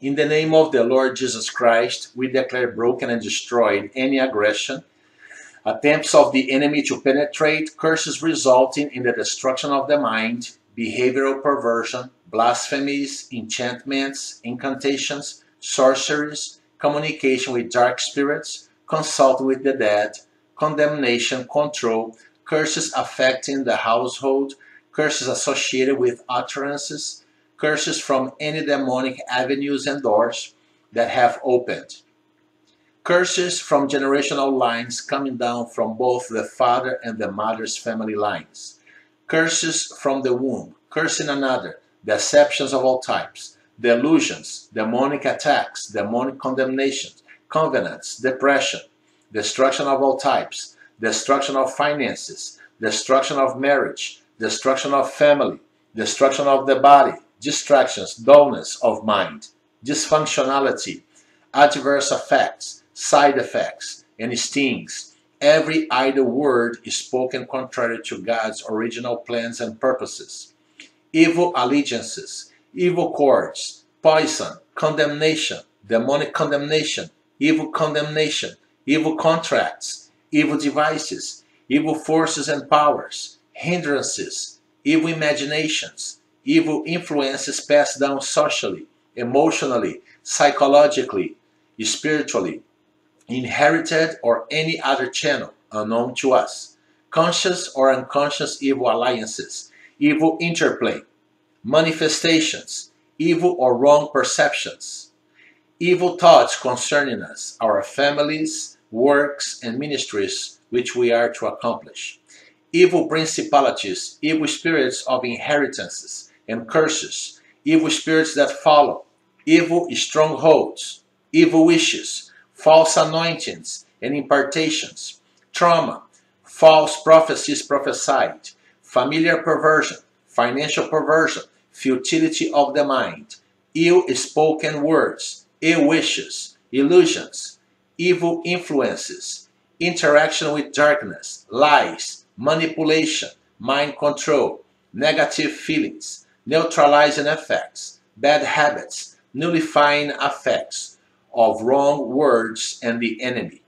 In the name of the Lord Jesus Christ, we declare broken and destroyed any aggression, attempts of the enemy to penetrate, curses resulting in the destruction of the mind, behavioral perversion, blasphemies, enchantments, incantations, sorceries, communication with dark spirits, consult with the dead, condemnation, control, curses affecting the household, curses associated with utterances, curses from any demonic avenues and doors that have opened. Curses from generational lines coming down from both the father and the mother's family lines. Curses from the womb, cursing another, deceptions of all types, delusions, demonic attacks, demonic condemnations, covenants, depression, destruction of all types, destruction of finances, destruction of marriage, destruction of family, destruction of the body, distractions, dullness of mind, dysfunctionality, adverse effects, side effects, and stings. Every idle word is spoken contrary to God's original plans and purposes. Evil allegiances, evil cords, poison, condemnation, demonic condemnation, evil condemnation, evil contracts, evil devices, evil forces and powers, hindrances, evil imaginations, evil influences passed down socially, emotionally, psychologically, spiritually, inherited or any other channel unknown to us, conscious or unconscious evil alliances, evil interplay, manifestations, evil or wrong perceptions, evil thoughts concerning us, our families, works, and ministries which we are to accomplish. Evil principalities, evil spirits of inheritances and curses, evil spirits that follow, evil strongholds, evil wishes, false anointings and impartations, trauma, false prophecies prophesied, familiar perversion, financial perversion, futility of the mind, ill spoken words, ill wishes, illusions, evil influences, interaction with darkness, lies, manipulation, mind control, negative feelings, neutralizing effects, bad habits, nullifying effects of wrong words and the enemy,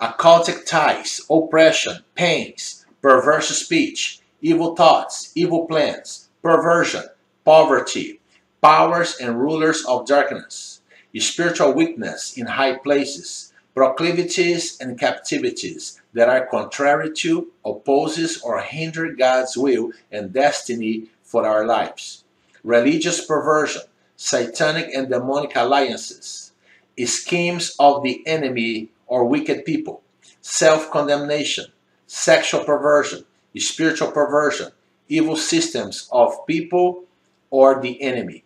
occultic ties, oppression, pains, perverse speech, evil thoughts, evil plans, perversion, poverty, powers and rulers of darkness, spiritual weakness in high places, proclivities and captivities that are contrary to, opposes, or hinder God's will and destiny for our lives. Religious perversion, satanic and demonic alliances, schemes of the enemy or wicked people, self condemnation, sexual perversion, spiritual perversion, evil systems of people or the enemy,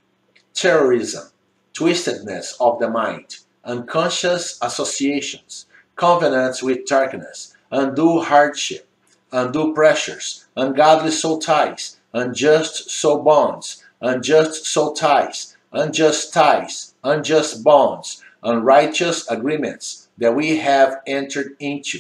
terrorism, twistedness of the mind, unconscious associations, covenants with darkness, undue hardship, undue pressures, ungodly soul ties, unjust soul bonds, unjust soul ties, unjust ties, unjust bonds, unrighteous agreements that we have entered into,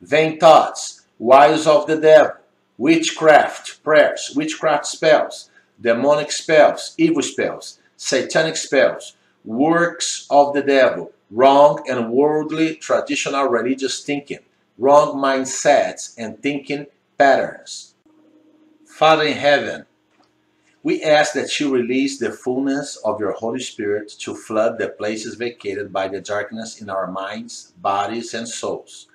vain thoughts, wiles of the devil, witchcraft prayers, witchcraft spells, demonic spells, evil spells, satanic spells, works of the devil, wrong and worldly traditional religious thinking, wrong mindsets and thinking patterns. Father in heaven, we ask that you release the fullness of your Holy Spirit to flood the places vacated by the darkness in our minds, bodies, and souls.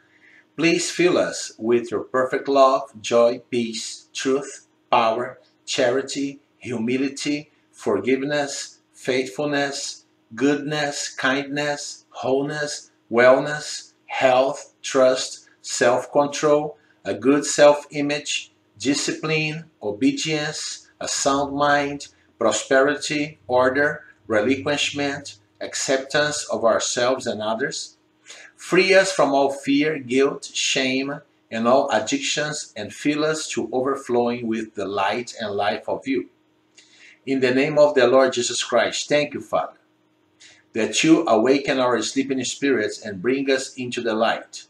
Please fill us with your perfect love, joy, peace, truth, power, charity, humility, forgiveness, faithfulness, goodness, kindness, wholeness, wellness, health, trust, self control, a good self image, discipline, obedience a sound mind, prosperity, order, relinquishment, acceptance of ourselves and others. Free us from all fear, guilt, shame, and all addictions, and fill us to overflowing with the light and life of you. In the name of the Lord Jesus Christ, thank you, Father, that you awaken our sleeping spirits and bring us into the light.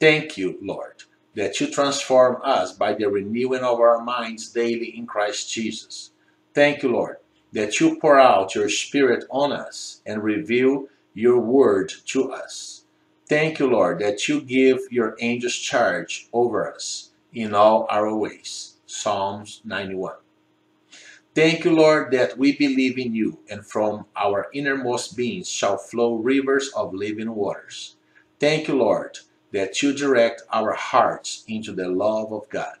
Thank you, Lord, that you transform us by the renewing of our minds daily in Christ Jesus. Thank you, Lord, that you pour out your Spirit on us and reveal your word to us. Thank you, Lord, that you give your angels charge over us in all our ways. Psalms 91. Thank you, Lord, that we believe in you, and from our innermost beings shall flow rivers of living waters. Thank you, Lord, that you direct our hearts into the love of God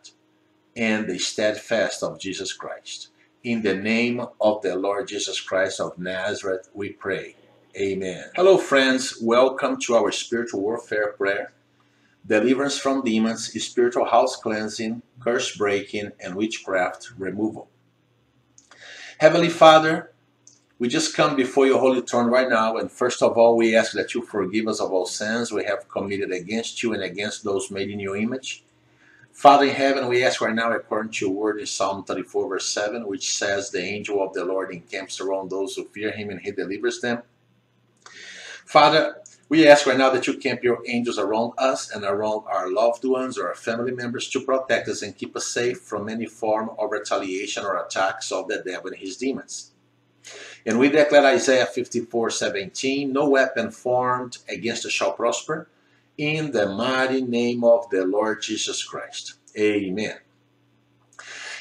and the steadfast of Jesus Christ. In the name of the Lord Jesus Christ of Nazareth, we pray. Amen. Hello, friends. Welcome to our spiritual warfare prayer. Deliverance from demons, spiritual house cleansing, curse breaking, and witchcraft removal. Heavenly Father, we just come before your holy throne right now, and first of all, we ask that you forgive us of all sins we have committed against you and against those made in your image. Father in heaven, we ask right now, according to your word in Psalm 34, verse 7, which says, The angel of the Lord encamps around those who fear him and he delivers them. Father, we ask right now that you camp your angels around us and around our loved ones or our family members to protect us and keep us safe from any form of retaliation or attacks of the devil and his demons. And we declare Isaiah 54 17, no weapon formed against us shall prosper, in the mighty name of the Lord Jesus Christ. Amen.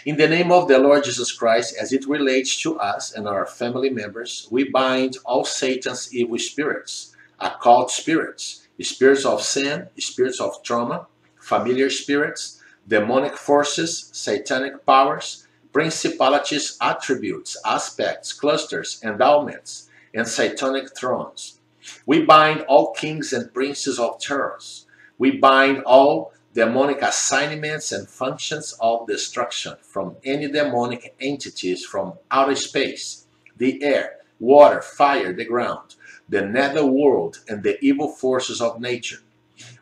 In the name of the Lord Jesus Christ, as it relates to us and our family members, we bind all Satan's evil spirits, occult spirits, spirits of sin, spirits of trauma, familiar spirits, demonic forces, satanic powers, principalities, attributes, aspects, clusters, endowments, and satanic thrones. We bind all kings and princes of terrors. We bind all demonic assignments and functions of destruction from any demonic entities from outer space, the air, water, fire, the ground, the nether world, and the evil forces of nature.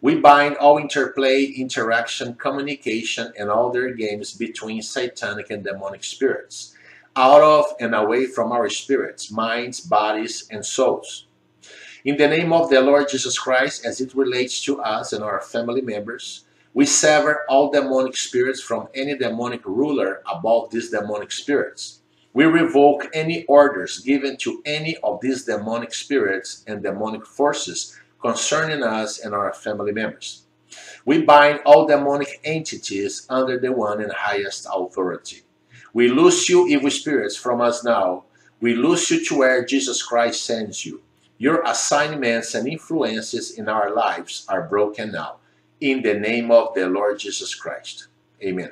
We bind all interplay, interaction, communication, and all their games between satanic and demonic spirits, out of and away from our spirits, minds, bodies, and souls. In the name of the Lord Jesus Christ, as it relates to us and our family members, we sever all demonic spirits from any demonic ruler above these demonic spirits. We revoke any orders given to any of these demonic spirits and demonic forces concerning us and our family members. We bind all demonic entities under the one and highest authority. We loose you, evil spirits, from us now. We loose you to where Jesus Christ sends you. Your assignments and influences in our lives are broken now. In the name of the Lord Jesus Christ. Amen.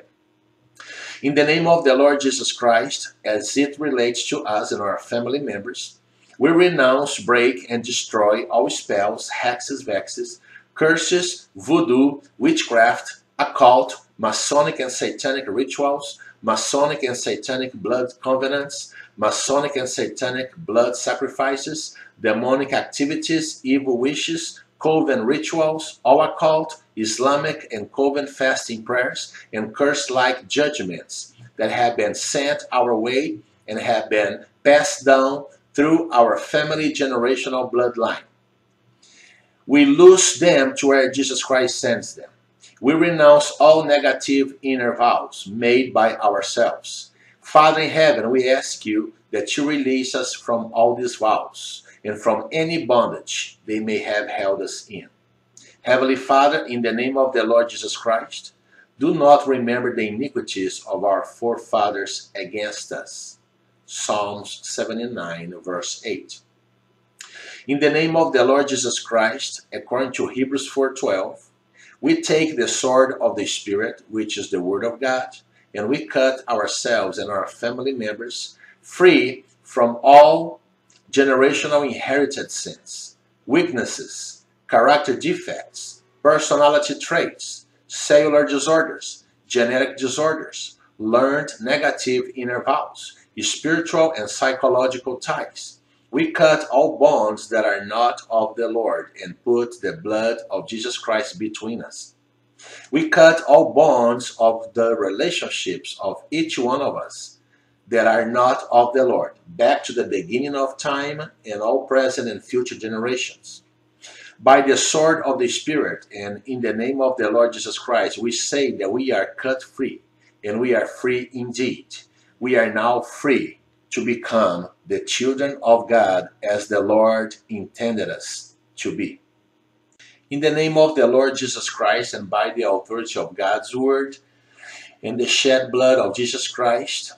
In the name of the Lord Jesus Christ, as it relates to us and our family members, we renounce, break, and destroy all spells, hexes, vexes, curses, voodoo, witchcraft, occult, Masonic and Satanic rituals, Masonic and Satanic blood covenants, Masonic and Satanic blood sacrifices, demonic activities, evil wishes, coven rituals, all occult, Islamic and coven fasting prayers, and curse-like judgments that have been sent our way and have been passed down through our family generational bloodline. We lose them to where Jesus Christ sends them. We renounce all negative inner vows made by ourselves. Father in heaven, we ask you that you release us from all these vows and from any bondage they may have held us in. Heavenly Father, in the name of the Lord Jesus Christ, Do not remember the iniquities of our forefathers against us. Psalms 79, verse 8. In the name of the Lord Jesus Christ, according to Hebrews 4:12, we take the sword of the Spirit, which is the word of God, and we cut ourselves and our family members free from all generational inherited sins, weaknesses, character defects, personality traits, cellular disorders, genetic disorders, learned negative inner vows, spiritual and psychological ties. We cut all bonds that are not of the Lord and put the blood of Jesus Christ between us. We cut all bonds of the relationships of each one of us that are not of the Lord, back to the beginning of time and all present and future generations. By the sword of the Spirit and in the name of the Lord Jesus Christ, we say that we are cut free, and we are free indeed. We are now free to become the children of God as the Lord intended us to be. In the name of the Lord Jesus Christ and by the authority of God's word and the shed blood of Jesus Christ,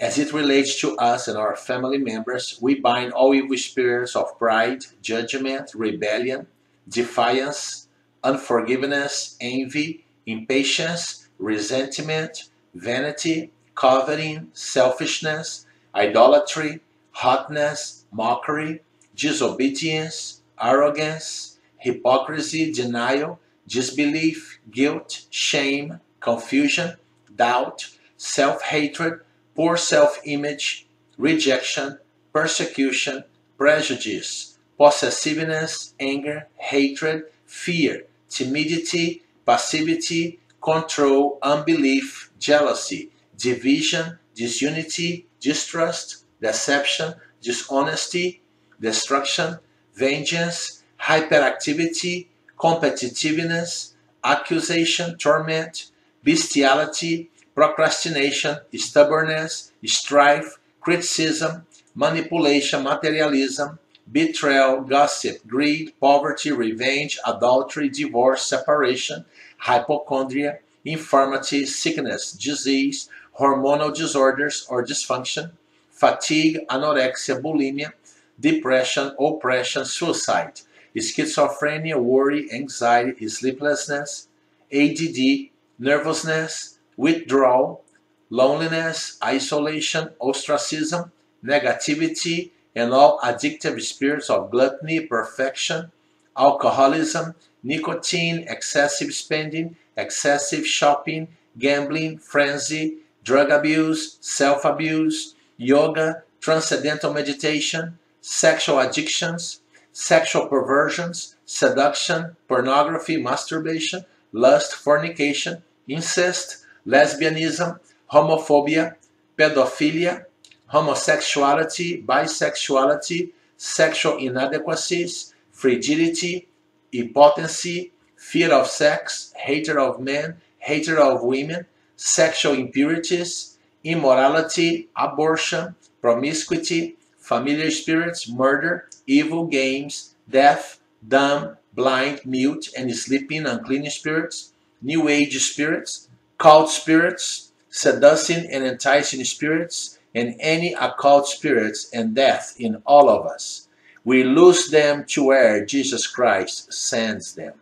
as it relates to us and our family members, we bind all evil spirits of pride, judgment, rebellion, defiance, unforgiveness, envy, impatience, resentment, vanity, coveting, selfishness, idolatry, hotness, mockery, disobedience, arrogance, hypocrisy, denial, disbelief, guilt, shame, confusion, doubt, self hatred poor self image, rejection, persecution, prejudice, possessiveness, anger, hatred, fear, timidity, passivity, control, unbelief, jealousy, division, disunity, distrust, deception, dishonesty, destruction, vengeance, hyperactivity, competitiveness, accusation, torment, bestiality, procrastination, stubbornness, strife, criticism, manipulation, materialism, betrayal, gossip, greed, poverty, revenge, adultery, divorce, separation, hypochondria, infirmity, sickness, disease, hormonal disorders or dysfunction, fatigue, anorexia, bulimia, depression, oppression, suicide, schizophrenia, worry, anxiety, sleeplessness, ADD, nervousness, withdrawal, loneliness, isolation, ostracism, negativity, and all addictive spirits of gluttony, perfection, alcoholism, nicotine, excessive spending, excessive shopping, gambling, frenzy, drug abuse, self abuse, yoga, transcendental meditation, sexual addictions, sexual perversions, seduction, pornography, masturbation, lust, fornication, incest, lesbianism, homophobia, pedophilia, homosexuality, bisexuality, sexual inadequacies, frigidity, impotency, fear of sex, hatred of men, hatred of women, sexual impurities, immorality, abortion, promiscuity, familiar spirits, murder, evil games, deaf, dumb, blind, mute, and sleeping unclean spirits, new age spirits, cult spirits, seducing and enticing spirits, and any occult spirits and death in all of us. We lose them to where Jesus Christ sends them.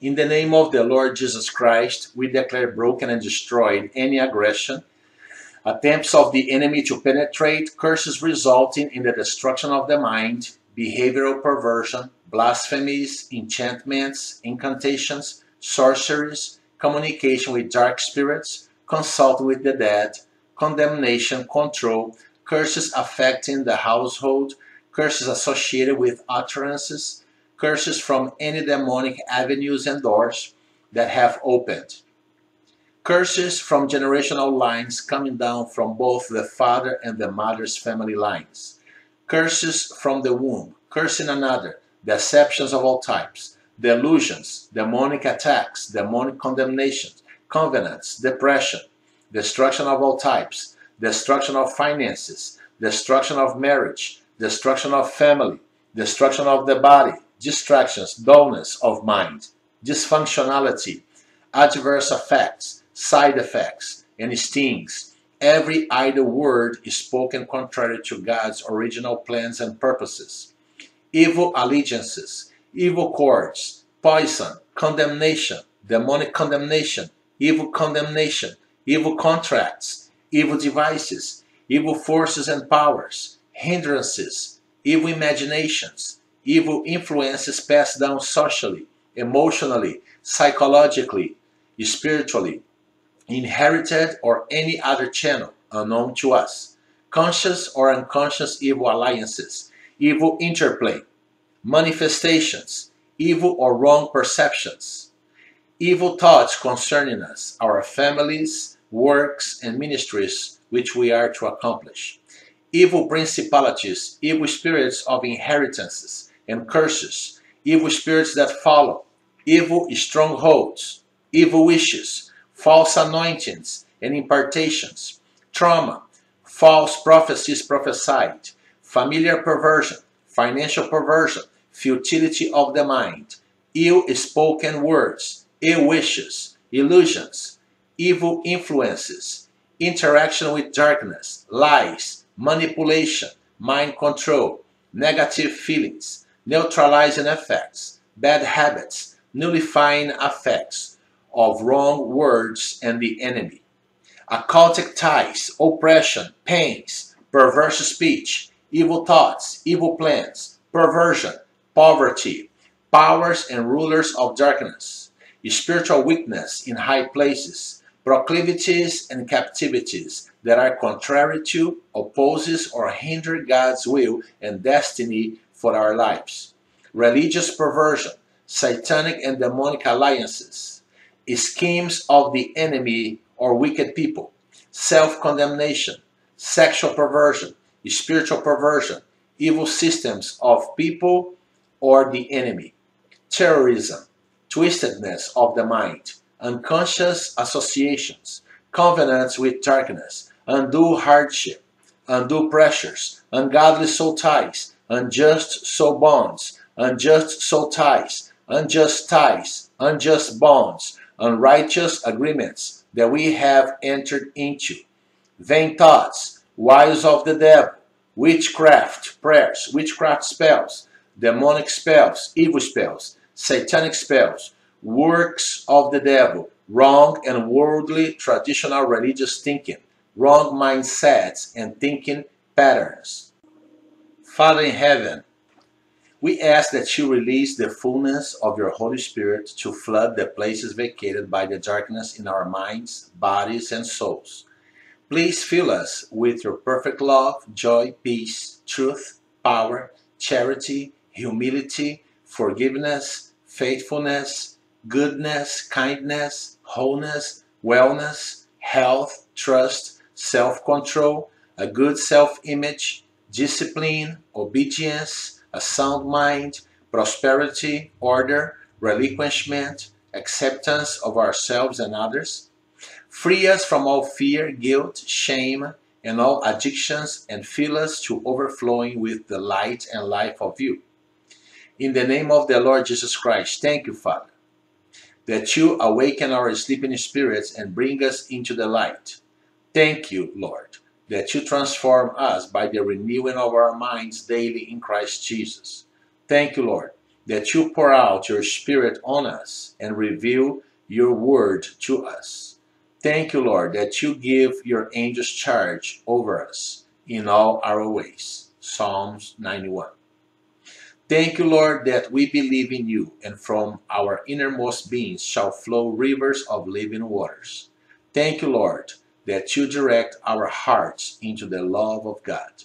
In the name of the Lord Jesus Christ, we declare broken and destroyed any aggression, attempts of the enemy to penetrate, curses resulting in the destruction of the mind, behavioral perversion, blasphemies, enchantments, incantations, sorceries, communication with dark spirits, consulting with the dead, condemnation, control, curses affecting the household, curses associated with utterances, curses from any demonic avenues and doors that have opened. Curses from generational lines coming down from both the father and the mother's family lines. Curses from the womb, cursing another, deceptions of all types delusions, demonic attacks, demonic condemnations, covenants, depression, destruction of all types, destruction of finances, destruction of marriage, destruction of family, destruction of the body, distractions, dullness of mind, dysfunctionality, adverse effects, side effects, and stings. Every idle word is spoken contrary to God's original plans and purposes. Evil allegiances, evil cords, poison, condemnation, demonic condemnation, evil condemnation, evil contracts, evil devices, evil forces and powers, hindrances, evil imaginations, evil influences passed down socially, emotionally, psychologically, spiritually, inherited or any other channel unknown to us, conscious or unconscious evil alliances, evil interplay, manifestations, evil or wrong perceptions, evil thoughts concerning us, our families, works, and ministries which we are to accomplish, evil principalities, evil spirits of inheritances and curses, evil spirits that follow, evil strongholds, evil wishes, false anointings and impartations, trauma, false prophecies prophesied, familiar perversion, financial perversion, futility of the mind, ill spoken words, ill wishes, illusions, evil influences, interaction with darkness, lies, manipulation, mind control, negative feelings, neutralizing effects, bad habits, nullifying effects of wrong words and the enemy, occultic ties, oppression, pains, perverse speech, evil thoughts, evil plans, perversion, poverty, powers and rulers of darkness, spiritual weakness in high places, proclivities and captivities that are contrary to, opposes, or hinder God's will and destiny for our lives, religious perversion, satanic and demonic alliances, schemes of the enemy or wicked people, self condemnation, sexual perversion, spiritual perversion, evil systems of people or the enemy, terrorism, twistedness of the mind, unconscious associations, covenants with darkness, undue hardship, undue pressures, ungodly soul ties, unjust soul bonds, unjust soul ties, unjust ties, unjust bonds, unrighteous agreements that we have entered into, vain thoughts, wiles of the devil, witchcraft prayers, witchcraft spells, demonic spells, evil spells, satanic spells, works of the devil, wrong and worldly traditional religious thinking, wrong mindsets and thinking patterns. Father in heaven, we ask that you release the fullness of your Holy Spirit to flood the places vacated by the darkness in our minds, bodies, and souls. Please fill us with your perfect love, joy, peace, truth, power, charity, humility, forgiveness, faithfulness, goodness, kindness, wholeness, wellness, health, trust, self control, a good self image, discipline, obedience, a sound mind, prosperity, order, relinquishment, acceptance of ourselves and others. Free us from all fear, guilt, shame, and all addictions, and fill us to overflowing with the light and life of you. In the name of the Lord Jesus Christ, thank you, Father, that you awaken our sleeping spirits and bring us into the light. Thank you, Lord, that you transform us by the renewing of our minds daily in Christ Jesus. Thank you, Lord, that you pour out your Spirit on us and reveal your word to us. Thank you, Lord, that you give your angels charge over us in all our ways. Psalms 91. Thank you, Lord, that we believe in you, and from our innermost beings shall flow rivers of living waters. Thank you, Lord, that you direct our hearts into the love of God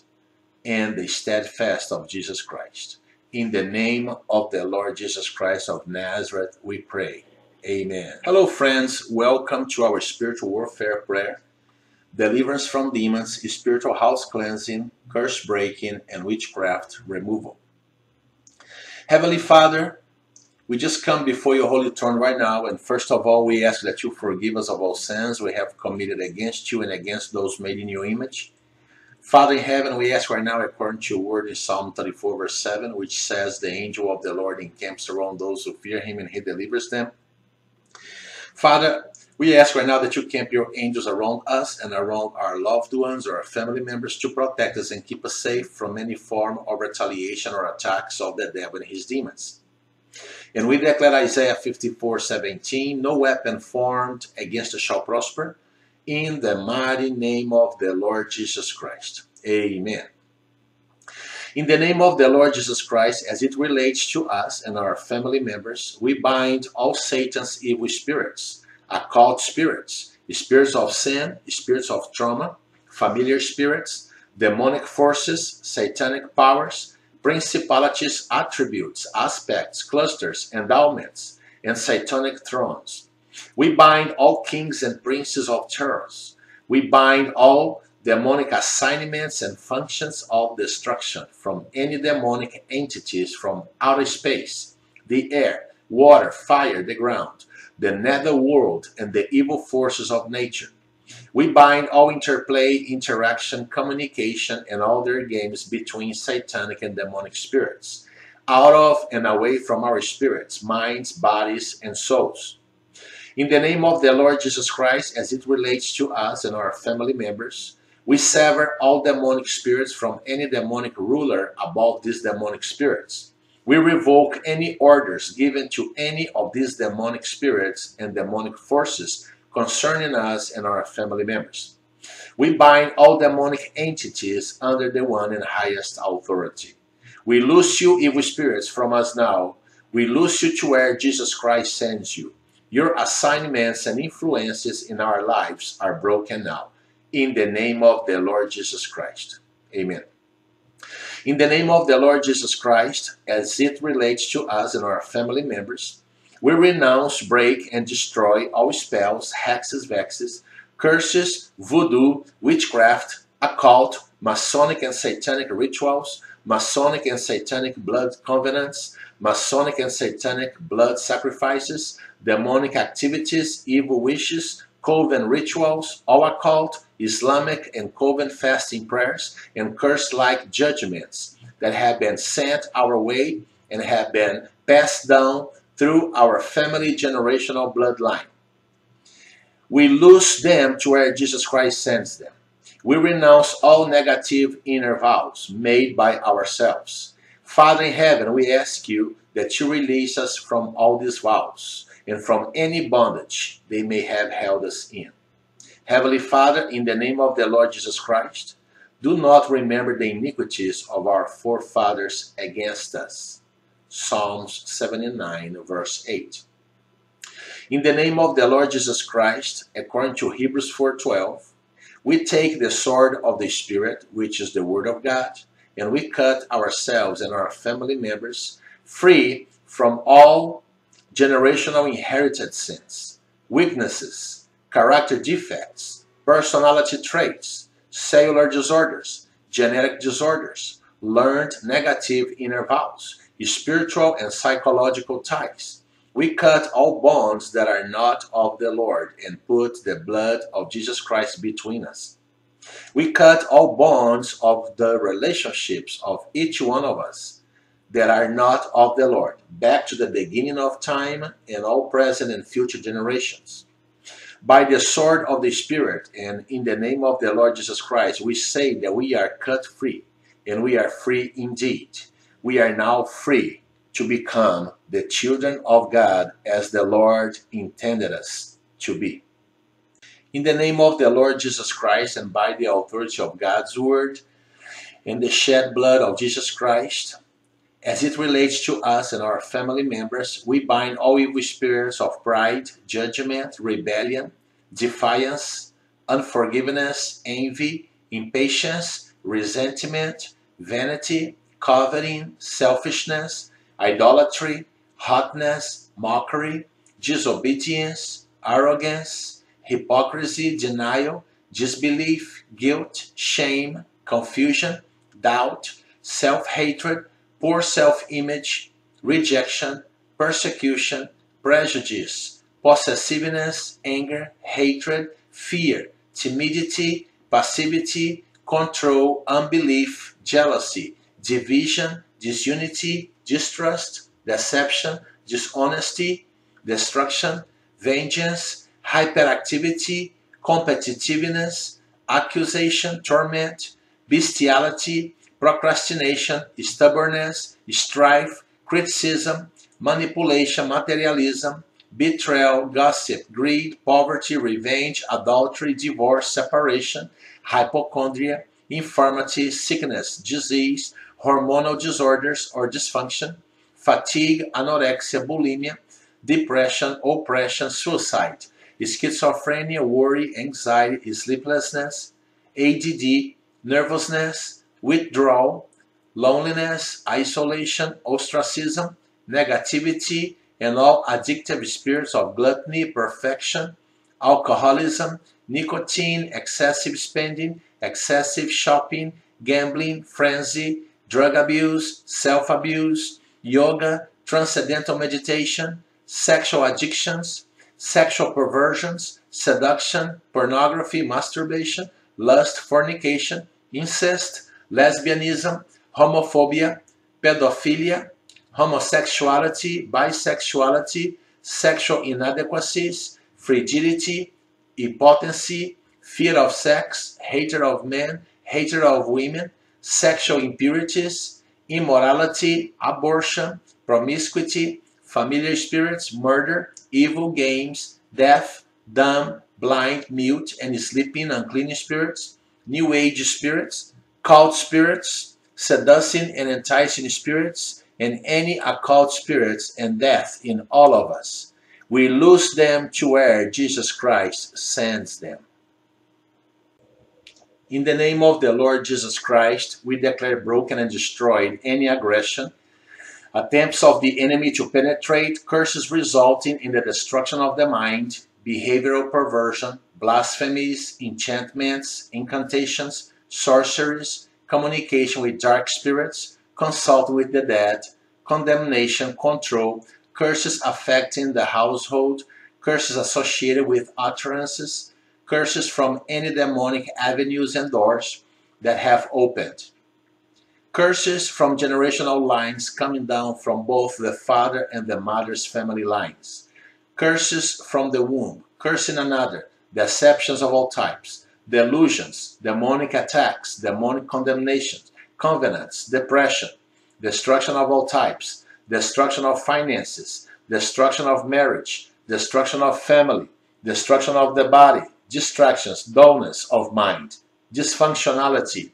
and the steadfast of Jesus Christ. In the name of the Lord Jesus Christ of Nazareth, we pray. Amen. Hello, friends. Welcome to our spiritual warfare prayer. Deliverance from demons, spiritual house cleansing, curse breaking, and witchcraft removal. Heavenly Father, we just come before your holy throne right now, and first of all, we ask that you forgive us of all sins we have committed against you and against those made in your image. Father in heaven, we ask right now, according to your word in Psalm 34, verse 7, which says, The angel of the Lord encamps around those who fear him and he delivers them. Father, we ask right now that you camp your angels around us and around our loved ones or our family members to protect us and keep us safe from any form of retaliation or attacks of the devil and his demons. And we declare Isaiah 54 17, no weapon formed against us shall prosper, in the mighty name of the Lord Jesus Christ. Amen. In the name of the Lord Jesus Christ, as it relates to us and our family members, we bind all Satan's evil spirits, occult spirits, spirits of sin, spirits of trauma, familiar spirits, demonic forces, satanic powers, principalities, attributes, aspects, clusters, endowments, and satanic thrones. We bind all kings and princes of terrors. We bind all demonic assignments and functions of destruction from any demonic entities from outer space, the air, water, fire, the ground, the nether world, and the evil forces of nature. We bind all interplay, interaction, communication, and all their games between satanic and demonic spirits, out of and away from our spirits, minds, bodies, and souls. In the name of the Lord Jesus Christ, as it relates to us and our family members, we sever all demonic spirits from any demonic ruler above these demonic spirits. We revoke any orders given to any of these demonic spirits and demonic forces concerning us and our family members. We bind all demonic entities under the one and highest authority. We loose you, evil spirits, from us now. We loose you to where Jesus Christ sends you. Your assignments and influences in our lives are broken now in the name of the Lord Jesus Christ. Amen. In the name of the Lord Jesus Christ, as it relates to us and our family members, we renounce, break, and destroy all spells, hexes, vexes, curses, voodoo, witchcraft, occult, Masonic and Satanic rituals, Masonic and Satanic blood covenants, Masonic and Satanic blood sacrifices, demonic activities, evil wishes, coven rituals, occult, Islamic and Coven fasting prayers, and curse like judgments that have been sent our way and have been passed down through our family generational bloodline. We lose them to where Jesus Christ sends them. We renounce all negative inner vows made by ourselves. Father in heaven, we ask you that you release us from all these vows and from any bondage they may have held us in. Heavenly Father, in the name of the Lord Jesus Christ, do not remember the iniquities of our forefathers against us. Psalms 79, verse 8. In the name of the Lord Jesus Christ, according to Hebrews 4:12, we take the sword of the Spirit, which is the Word of God, and we cut ourselves and our family members free from all generational inherited sins, weaknesses, character defects, personality traits, cellular disorders, genetic disorders, learned negative inner vows, spiritual and psychological ties. We cut all bonds that are not of the Lord and put the blood of Jesus Christ between us. We cut all bonds of the relationships of each one of us that are not of the Lord, back to the beginning of time and all present and future generations by the sword of the Spirit and in the name of the Lord Jesus Christ, we say that we are cut free and we are free indeed. We are now free to become the children of God as the Lord intended us to be. In the name of the Lord Jesus Christ and by the authority of God's word and the shed blood of Jesus Christ, as it relates to us and our family members, we bind all evil spirits of pride, judgment, rebellion, defiance, unforgiveness, envy, impatience, resentment, vanity, coveting, selfishness, idolatry, hotness, mockery, disobedience, arrogance, hypocrisy, denial, disbelief, guilt, shame, confusion, doubt, self hatred poor self image, rejection, persecution, prejudice, possessiveness, anger, hatred, fear, timidity, passivity, control, unbelief, jealousy, division, disunity, distrust, deception, dishonesty, destruction, vengeance, hyperactivity, competitiveness, accusation, torment, bestiality, procrastination, stubbornness, strife, criticism, manipulation, materialism, betrayal, gossip, greed, poverty, revenge, adultery, divorce, separation, hypochondria, infirmity, sickness, disease, hormonal disorders or dysfunction, fatigue, anorexia, bulimia, depression, oppression, suicide, schizophrenia, worry, anxiety, sleeplessness, ADD, nervousness, withdrawal, loneliness, isolation, ostracism, negativity, and all addictive spirits of gluttony, perfection, alcoholism, nicotine, excessive spending, excessive shopping, gambling, frenzy, drug abuse, self abuse, yoga, transcendental meditation, sexual addictions, sexual perversions, seduction, pornography, masturbation, lust, fornication, incest, lesbianism, homophobia, pedophilia, homosexuality, bisexuality, sexual inadequacies, frigidity, impotency, fear of sex, hatred of men, hatred of women, sexual impurities, immorality, abortion, promiscuity, familiar spirits, murder, evil games, deaf, dumb, blind, mute, and sleeping unclean spirits, new age spirits, cult spirits, seducing and enticing spirits, and any occult spirits and death in all of us. We lose them to where Jesus Christ sends them. In the name of the Lord Jesus Christ, we declare broken and destroyed any aggression, attempts of the enemy to penetrate, curses resulting in the destruction of the mind, behavioral perversion, blasphemies, enchantments, incantations, sorceries, communication with dark spirits, consulting with the dead, condemnation, control, curses affecting the household, curses associated with utterances, curses from any demonic avenues and doors that have opened. Curses from generational lines coming down from both the father and the mother's family lines. Curses from the womb, cursing another, deceptions of all types, delusions, demonic attacks, demonic condemnations, covenants, depression, destruction of all types, destruction of finances, destruction of marriage, destruction of family, destruction of the body, distractions, dullness of mind, dysfunctionality,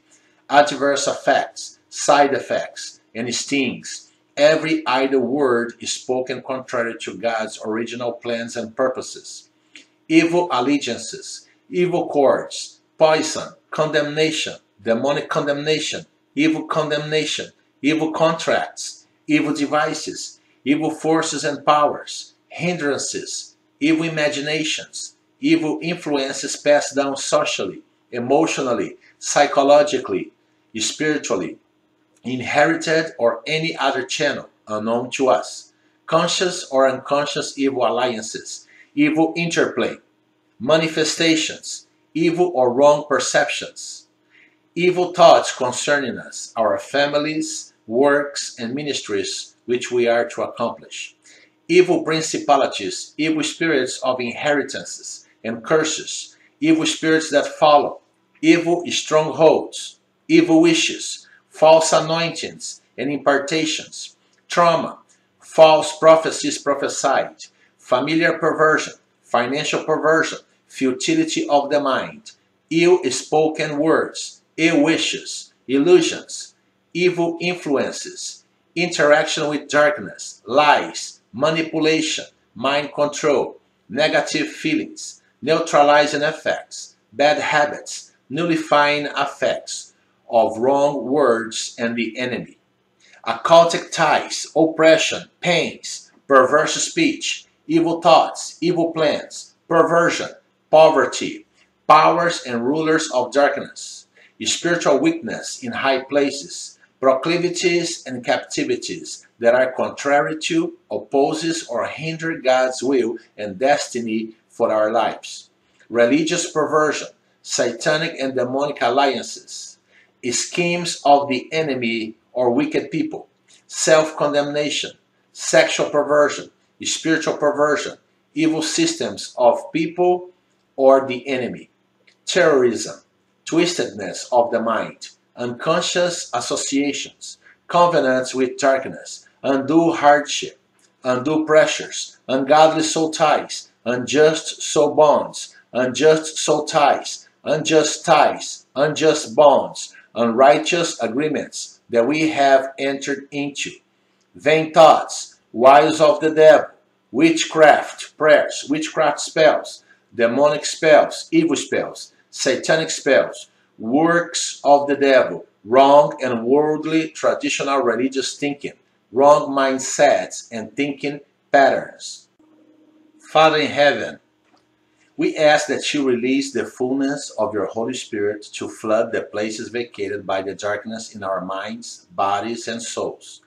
adverse effects, side effects, and stings. Every idle word is spoken contrary to God's original plans and purposes. Evil allegiances, evil cords, poison, condemnation, demonic condemnation, evil condemnation, evil contracts, evil devices, evil forces and powers, hindrances, evil imaginations, evil influences passed down socially, emotionally, psychologically, spiritually, inherited or any other channel unknown to us, conscious or unconscious evil alliances, evil interplay, manifestations, evil or wrong perceptions, evil thoughts concerning us, our families, works, and ministries which we are to accomplish, evil principalities, evil spirits of inheritances, and curses, evil spirits that follow, evil strongholds, evil wishes, false anointings and impartations, trauma, false prophecies prophesied, familiar perversion, financial perversion, futility of the mind, ill spoken words, ill wishes, illusions, evil influences, interaction with darkness, lies, manipulation, mind control, negative feelings, neutralizing effects, bad habits, nullifying effects of wrong words and the enemy, occultic ties, oppression, pains, perverse speech, evil thoughts, evil plans, perversion, poverty, powers and rulers of darkness, spiritual weakness in high places, proclivities and captivities that are contrary to, opposes, or hinder God's will and destiny for our lives. Religious perversion, satanic and demonic alliances, schemes of the enemy or wicked people, self condemnation, sexual perversion, spiritual perversion, evil systems of people or the enemy, terrorism, twistedness of the mind, unconscious associations, covenants with darkness, undue hardship, undue pressures, ungodly soul ties, unjust soul bonds, unjust soul ties, unjust ties, unjust bonds, unrighteous agreements that we have entered into, vain thoughts, wiles of the devil, witchcraft prayers, witchcraft spells, demonic spells, evil spells, satanic spells, works of the devil, wrong and worldly traditional religious thinking, wrong mindsets and thinking patterns. Father in heaven, we ask that you release the fullness of your Holy Spirit to flood the places vacated by the darkness in our minds, bodies, and souls.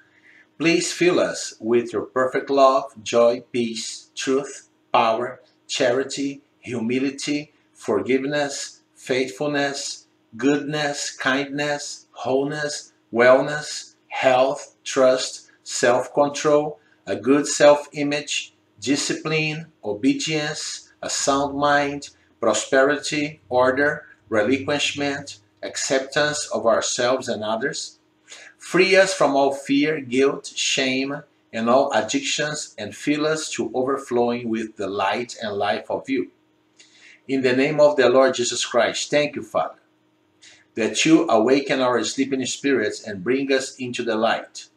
Please fill us with your perfect love, joy, peace, truth, power, charity, humility, forgiveness, faithfulness, goodness, kindness, wholeness, wellness, health, trust, self control, a good self image, discipline, obedience, a sound mind, prosperity, order, relinquishment, acceptance of ourselves and others. Free us from all fear, guilt, shame, and all addictions, and fill us to overflowing with the light and life of you. In the name of the Lord Jesus Christ, thank you, Father, that you awaken our sleeping spirits and bring us into the light.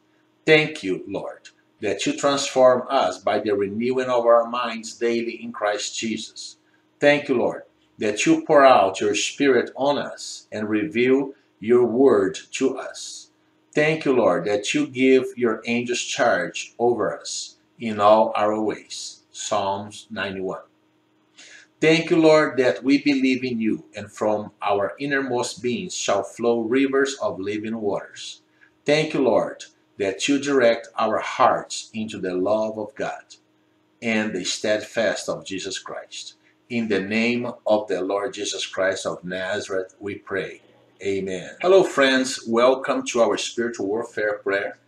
Thank you, Lord, that you transform us by the renewing of our minds daily in Christ Jesus. Thank you, Lord, that you pour out your Spirit on us and reveal your word to us. Thank you, Lord, that you give your angels charge over us in all our ways. Psalms 91. Thank you, Lord, that we believe in you, and from our innermost beings shall flow rivers of living waters. Thank you, Lord, that you direct our hearts into the love of God and the steadfast of Jesus Christ. In the name of the Lord Jesus Christ of Nazareth, we pray. Amen. Hello, friends. Welcome to our spiritual warfare prayer.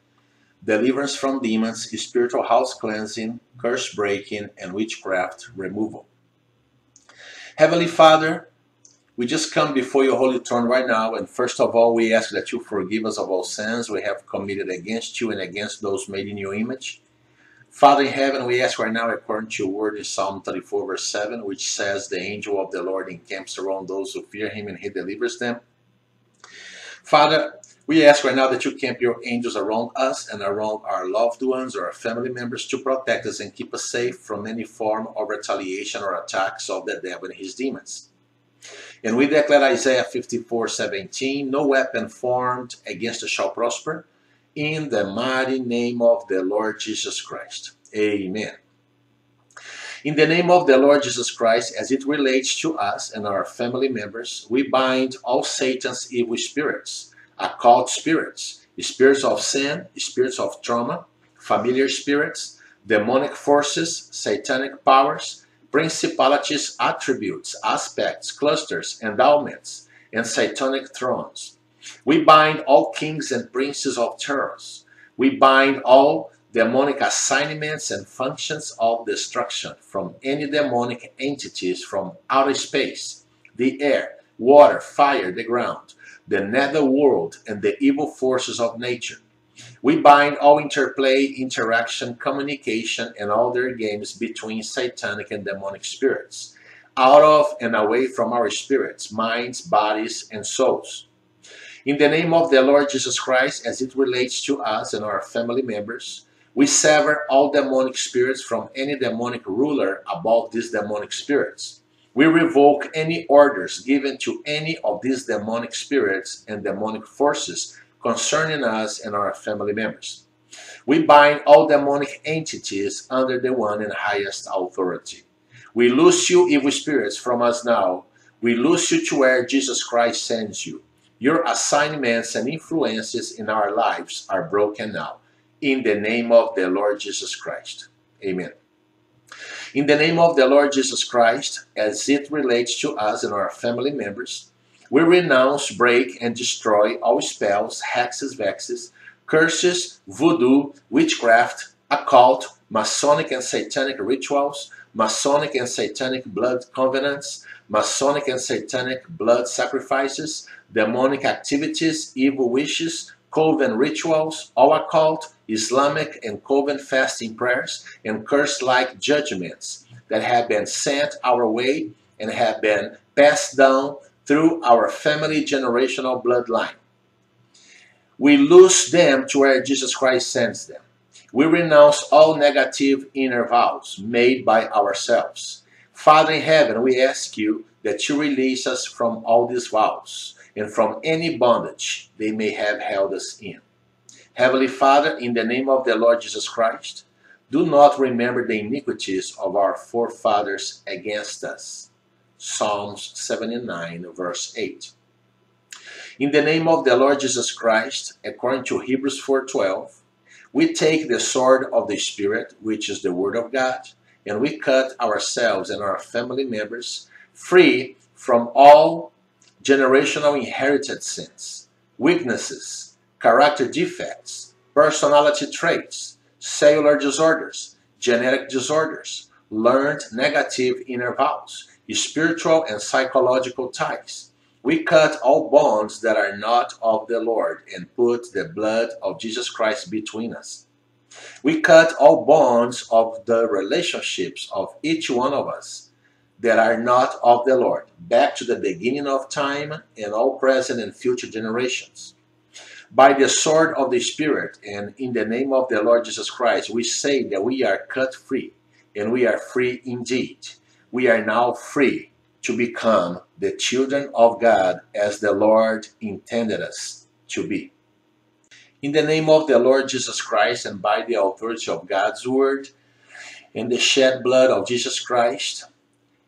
Deliverance from demons, spiritual house cleansing, curse breaking, and witchcraft removal. Heavenly Father, we just come before your holy throne right now, and first of all, we ask that you forgive us of all sins we have committed against you and against those made in your image. Father in heaven, we ask right now, according to your word in Psalm 34, verse 7, which says, The angel of the Lord encamps around those who fear him and he delivers them. Father, we ask right now that you camp your angels around us and around our loved ones or our family members to protect us and keep us safe from any form of retaliation or attacks of the devil and his demons. And we declare Isaiah 54 17, no weapon formed against us shall prosper, in the mighty name of the Lord Jesus Christ. Amen. In the name of the Lord Jesus Christ, as it relates to us and our family members, we bind all Satan's evil spirits occult spirits, spirits of sin, spirits of trauma, familiar spirits, demonic forces, satanic powers, principalities, attributes, aspects, clusters, endowments, and satanic thrones. We bind all kings and princes of terrors. We bind all demonic assignments and functions of destruction from any demonic entities from outer space, the air, water, fire, the ground, the nether world, and the evil forces of nature. We bind all interplay, interaction, communication, and all their games between satanic and demonic spirits, out of and away from our spirits, minds, bodies, and souls. In the name of the Lord Jesus Christ, as it relates to us and our family members, we sever all demonic spirits from any demonic ruler above these demonic spirits. We revoke any orders given to any of these demonic spirits and demonic forces concerning us and our family members. We bind all demonic entities under the one and highest authority. We loose you, evil spirits, from us now. We loose you to where Jesus Christ sends you. Your assignments and influences in our lives are broken now. In the name of the Lord Jesus Christ. Amen. In the name of the Lord Jesus Christ, as it relates to us and our family members, we renounce, break, and destroy all spells, hexes, vexes, curses, voodoo, witchcraft, occult, Masonic and Satanic rituals, Masonic and Satanic blood covenants, Masonic and Satanic blood sacrifices, demonic activities, evil wishes, coven rituals, all occult, Islamic and coven fasting prayers, and curse like judgments that have been sent our way and have been passed down through our family generational bloodline. We lose them to where Jesus Christ sends them. We renounce all negative inner vows made by ourselves. Father in heaven, we ask you that you release us from all these vows and from any bondage they may have held us in. Heavenly Father, in the name of the Lord Jesus Christ, do not remember the iniquities of our forefathers against us. Psalms 79, verse 8. In the name of the Lord Jesus Christ, according to Hebrews 4:12, we take the sword of the Spirit, which is the Word of God, and we cut ourselves and our family members free from all generational inherited sins, weaknesses, character defects, personality traits, cellular disorders, genetic disorders, learned negative inner vows, spiritual and psychological ties. We cut all bonds that are not of the Lord and put the blood of Jesus Christ between us. We cut all bonds of the relationships of each one of us that are not of the Lord, back to the beginning of time and all present and future generations. By the sword of the Spirit and in the name of the Lord Jesus Christ, we say that we are cut free, and we are free indeed. We are now free to become the children of God as the Lord intended us to be. In the name of the Lord Jesus Christ and by the authority of God's word and the shed blood of Jesus Christ,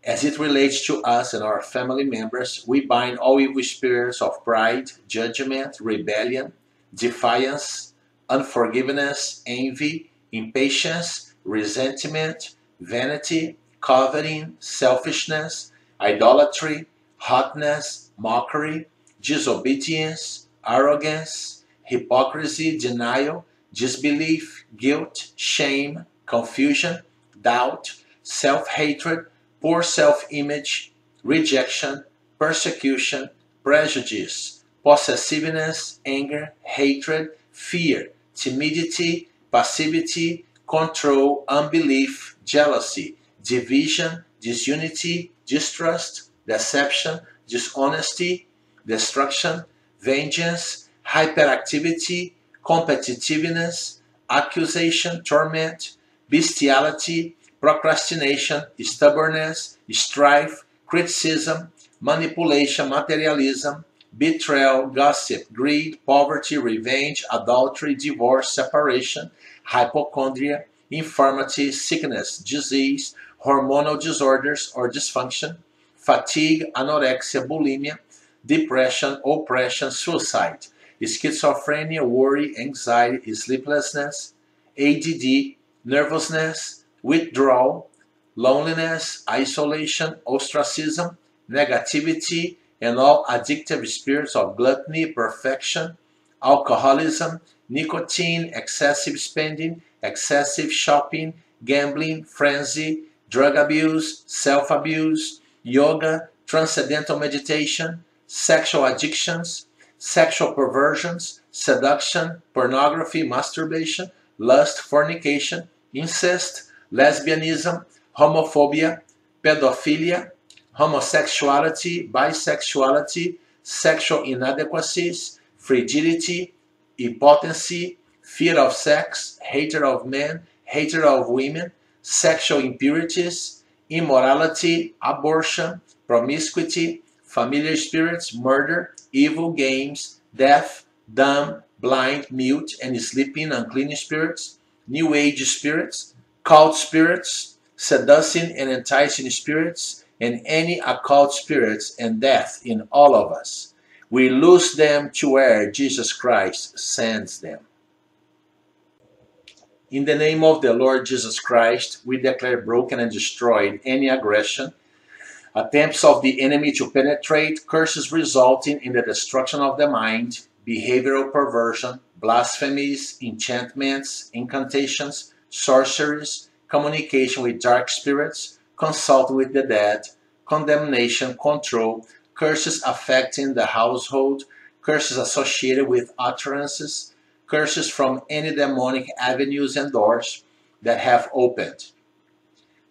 as it relates to us and our family members, we bind all evil spirits of pride, judgment, rebellion, defiance, unforgiveness, envy, impatience, resentment, vanity, coveting, selfishness, idolatry, hotness, mockery, disobedience, arrogance, hypocrisy, denial, disbelief, guilt, shame, confusion, doubt, self hatred, poor self image, rejection, persecution, prejudice, possessiveness, anger, hatred, fear, timidity, passivity, control, unbelief, jealousy, division, disunity, distrust, deception, dishonesty, destruction, vengeance, hyperactivity, competitiveness, accusation, torment, bestiality, procrastination, stubbornness, strife, criticism, manipulation, materialism, betrayal, gossip, greed, poverty, revenge, adultery, divorce, separation, hypochondria, infirmity, sickness, disease, hormonal disorders or dysfunction, fatigue, anorexia, bulimia, depression, oppression, suicide, schizophrenia, worry, anxiety, sleeplessness, ADD, nervousness, withdrawal, loneliness, isolation, ostracism, negativity, and all addictive spirits of gluttony, perfection, alcoholism, nicotine, excessive spending, excessive shopping, gambling, frenzy, drug abuse, self abuse, yoga, transcendental meditation, sexual addictions, sexual perversions, seduction, pornography, masturbation, lust, fornication, incest, lesbianism, homophobia, pedophilia, homosexuality, bisexuality, sexual inadequacies, frigidity, impotency, fear of sex, hatred of men, hatred of women, sexual impurities, immorality, abortion, promiscuity, familiar spirits, murder, evil games, deaf, dumb, blind, mute, and sleeping unclean spirits, new age spirits, cult spirits, seducing and enticing spirits, and any occult spirits and death in all of us. We lose them to where Jesus Christ sends them. In the name of the Lord Jesus Christ, we declare broken and destroyed any aggression, attempts of the enemy to penetrate, curses resulting in the destruction of the mind, behavioral perversion, blasphemies, enchantments, incantations, sorceries, communication with dark spirits, consult with the dead, condemnation, control, curses affecting the household, curses associated with utterances, curses from any demonic avenues and doors that have opened.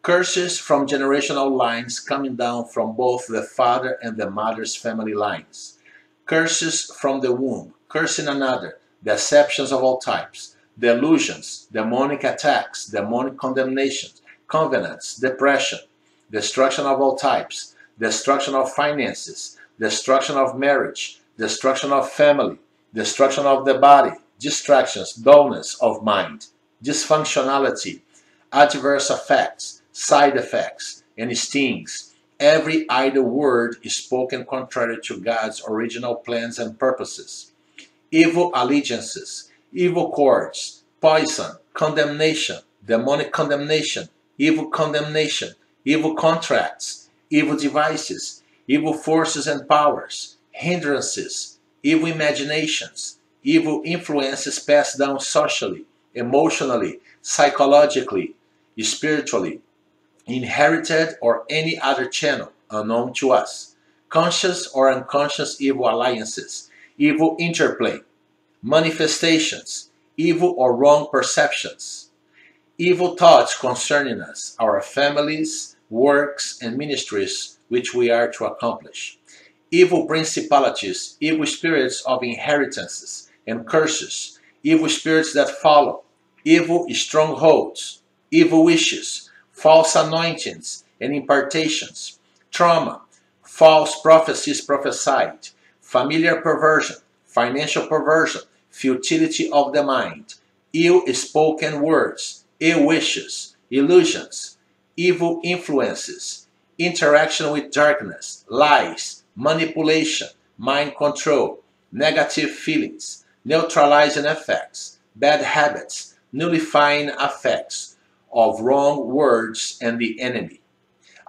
Curses from generational lines coming down from both the father and the mother's family lines. Curses from the womb, cursing another, deceptions of all types, delusions, demonic attacks, demonic condemnations, covenants, depression, destruction of all types, destruction of finances, destruction of marriage, destruction of family, destruction of the body, distractions, dullness of mind, dysfunctionality, adverse effects, side effects, and stings. Every idle word is spoken contrary to God's original plans and purposes. Evil allegiances, evil cords, poison, condemnation, demonic condemnation, evil condemnation, evil contracts, evil devices, evil forces and powers, hindrances, evil imaginations, evil influences passed down socially, emotionally, psychologically, spiritually, inherited or any other channel unknown to us, conscious or unconscious evil alliances, evil interplay, manifestations, evil or wrong perceptions, evil thoughts concerning us, our families, works, and ministries which we are to accomplish, evil principalities, evil spirits of inheritances and curses, evil spirits that follow, evil strongholds, evil wishes, false anointings and impartations, trauma, false prophecies prophesied, familiar perversion, financial perversion, futility of the mind, ill spoken words, ill wishes, illusions, evil influences, interaction with darkness, lies, manipulation, mind control, negative feelings, neutralizing effects, bad habits, nullifying effects of wrong words and the enemy,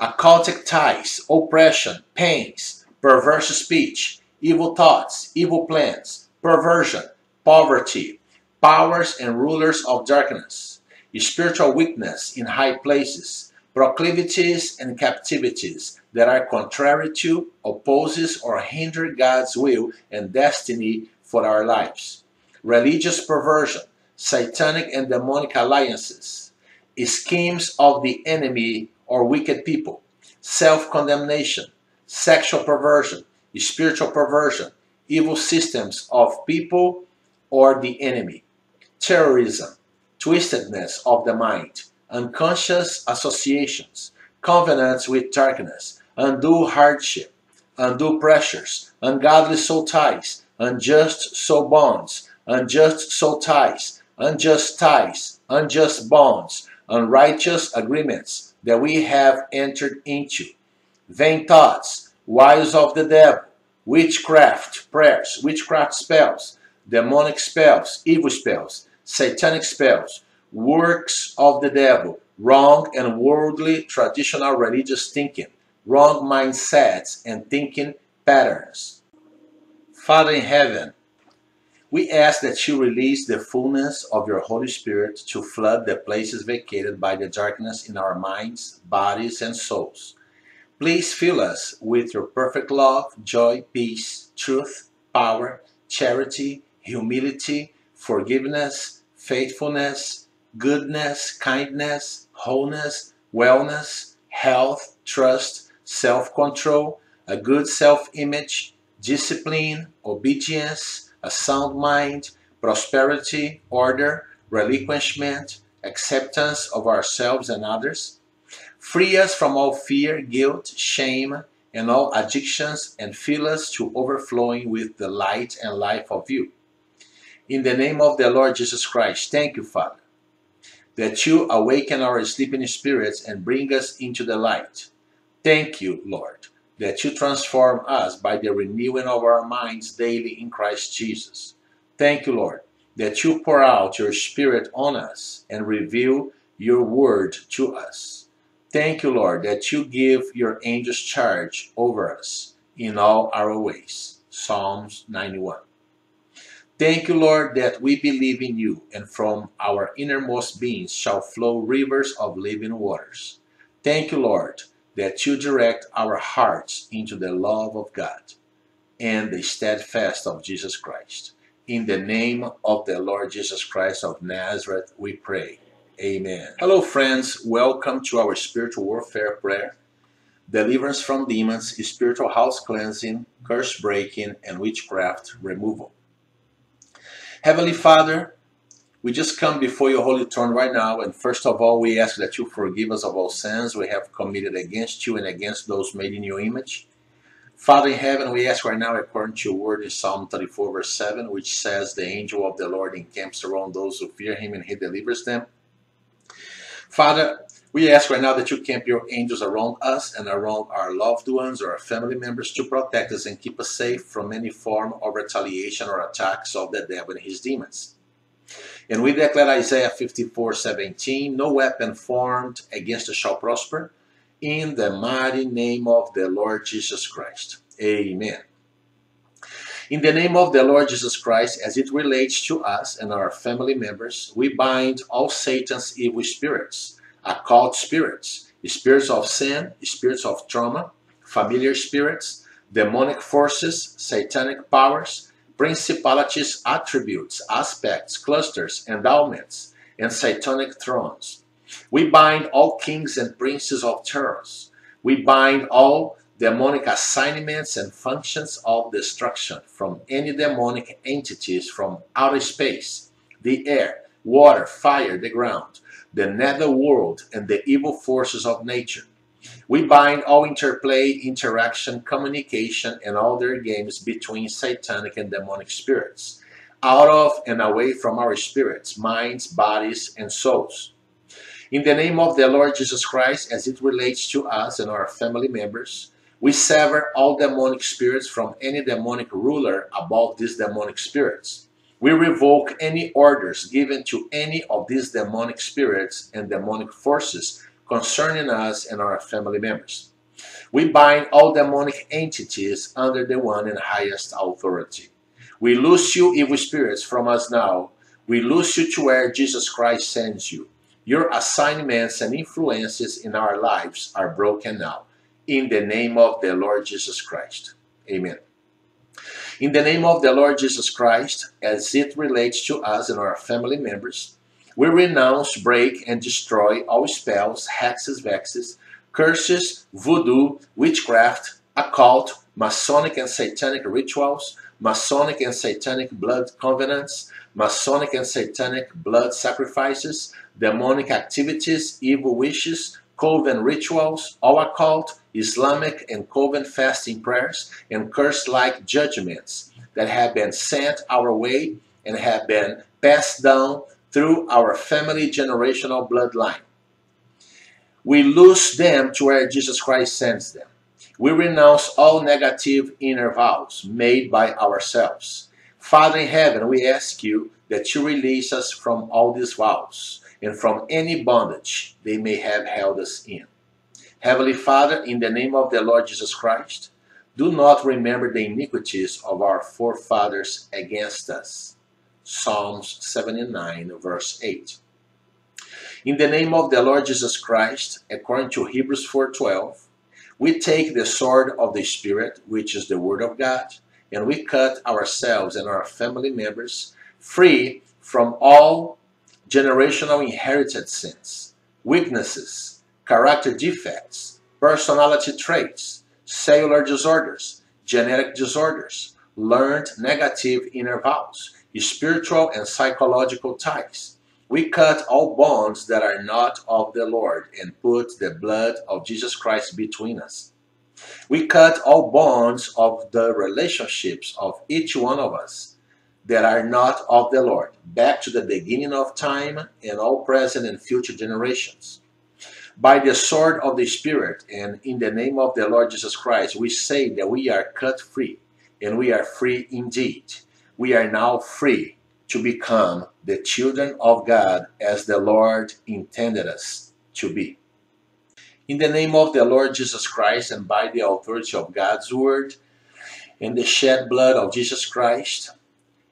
occultic ties, oppression, pains, perverse speech, evil thoughts, evil plans, perversion, poverty, powers and rulers of darkness, spiritual weakness in high places, proclivities and captivities that are contrary to, opposes, or hinder God's will and destiny for our lives, religious perversion, satanic and demonic alliances, schemes of the enemy or wicked people, self condemnation, sexual perversion, spiritual perversion, evil systems of people or the enemy, terrorism, twistedness of the mind, unconscious associations, covenants with darkness, undue hardship, undue pressures, ungodly soul ties, unjust soul bonds, unjust soul ties, unjust ties, unjust bonds, unrighteous agreements that we have entered into, vain thoughts, wiles of the devil, witchcraft prayers, witchcraft spells, demonic spells, evil spells, satanic spells, works of the devil, wrong and worldly traditional religious thinking, wrong mindsets and thinking patterns. Father in heaven, we ask that you release the fullness of your Holy Spirit to flood the places vacated by the darkness in our minds, bodies, and souls. Please fill us with your perfect love, joy, peace, truth, power, charity, humility, forgiveness, faithfulness, goodness, kindness, wholeness, wellness, health, trust, self control, a good self image, discipline, obedience, a sound mind, prosperity, order, relinquishment, acceptance of ourselves and others. Free us from all fear, guilt, shame, and all addictions, and fill us to overflowing with the light and life of you. In the name of the Lord Jesus Christ, thank you, Father, that you awaken our sleeping spirits and bring us into the light. Thank you, Lord, that you transform us by the renewing of our minds daily in Christ Jesus. Thank you, Lord, that you pour out your Spirit on us and reveal your word to us. Thank you, Lord, that you give your angels charge over us in all our ways. Psalms 91. Thank you, Lord, that we believe in you, and from our innermost beings shall flow rivers of living waters. Thank you, Lord, that you direct our hearts into the love of God and the steadfast of Jesus Christ. In the name of the Lord Jesus Christ of Nazareth, we pray. Amen. Hello, friends. Welcome to our spiritual warfare prayer. Deliverance from demons, spiritual house cleansing, curse breaking, and witchcraft removal. Heavenly Father, we just come before your holy throne right now, and first of all, we ask that you forgive us of all sins we have committed against you and against those made in your image. Father in heaven, we ask right now, according to your word in Psalm 34, verse 7, which says, The angel of the Lord encamps around those who fear him and he delivers them. Father, we ask right now that you camp your angels around us and around our loved ones or our family members to protect us and keep us safe from any form of retaliation or attacks of the devil and his demons. And we declare Isaiah 54 17, no weapon formed against us shall prosper in the mighty name of the Lord Jesus Christ. Amen. In the name of the Lord Jesus Christ, as it relates to us and our family members, we bind all Satan's evil spirits, occult spirits, spirits of sin, spirits of trauma, familiar spirits, demonic forces, satanic powers, principalities, attributes, aspects, clusters, endowments, and satanic thrones we bind all kings and princes of terrors. We bind all demonic assignments and functions of destruction from any demonic entities from outer space, the air, water, fire, the ground, the nether world, and the evil forces of nature. We bind all interplay, interaction, communication, and all their games between satanic and demonic spirits, out of and away from our spirits, minds, bodies, and souls. In the name of the Lord Jesus Christ, as it relates to us and our family members, we sever all demonic spirits from any demonic ruler above these demonic spirits. We revoke any orders given to any of these demonic spirits and demonic forces concerning us and our family members. We bind all demonic entities under the one and highest authority. We loose you, evil spirits, from us now. We loose you to where Jesus Christ sends you. Your assignments and influences in our lives are broken now. In the name of the Lord Jesus Christ. Amen. In the name of the Lord Jesus Christ, as it relates to us and our family members, we renounce, break, and destroy all spells, hexes, vexes, curses, voodoo, witchcraft, occult, Masonic and Satanic rituals, Masonic and Satanic blood covenants, Masonic and Satanic blood sacrifices, demonic activities, evil wishes, coven rituals, all occult, Islamic and coven fasting prayers, and curse-like judgments that have been sent our way and have been passed down through our family generational bloodline. We lose them to where Jesus Christ sends them. We renounce all negative inner vows made by ourselves. Father in heaven, we ask you that you release us from all these vows and from any bondage they may have held us in. Heavenly Father, in the name of the Lord Jesus Christ, do not remember the iniquities of our forefathers against us. Psalms 79, verse 8. In the name of the Lord Jesus Christ, according to Hebrews 4:12, we take the sword of the Spirit, which is the Word of God, and we cut ourselves and our family members free from all generational inherited sins, weaknesses, character defects, personality traits, cellular disorders, genetic disorders, learned negative inner vows, spiritual and psychological ties. We cut all bonds that are not of the Lord and put the blood of Jesus Christ between us. We cut all bonds of the relationships of each one of us that are not of the Lord, back to the beginning of time and all present and future generations. By the sword of the Spirit and in the name of the Lord Jesus Christ, we say that we are cut free, and we are free indeed. We are now free to become the children of God as the Lord intended us to be. In the name of the Lord Jesus Christ and by the authority of God's word and the shed blood of Jesus Christ,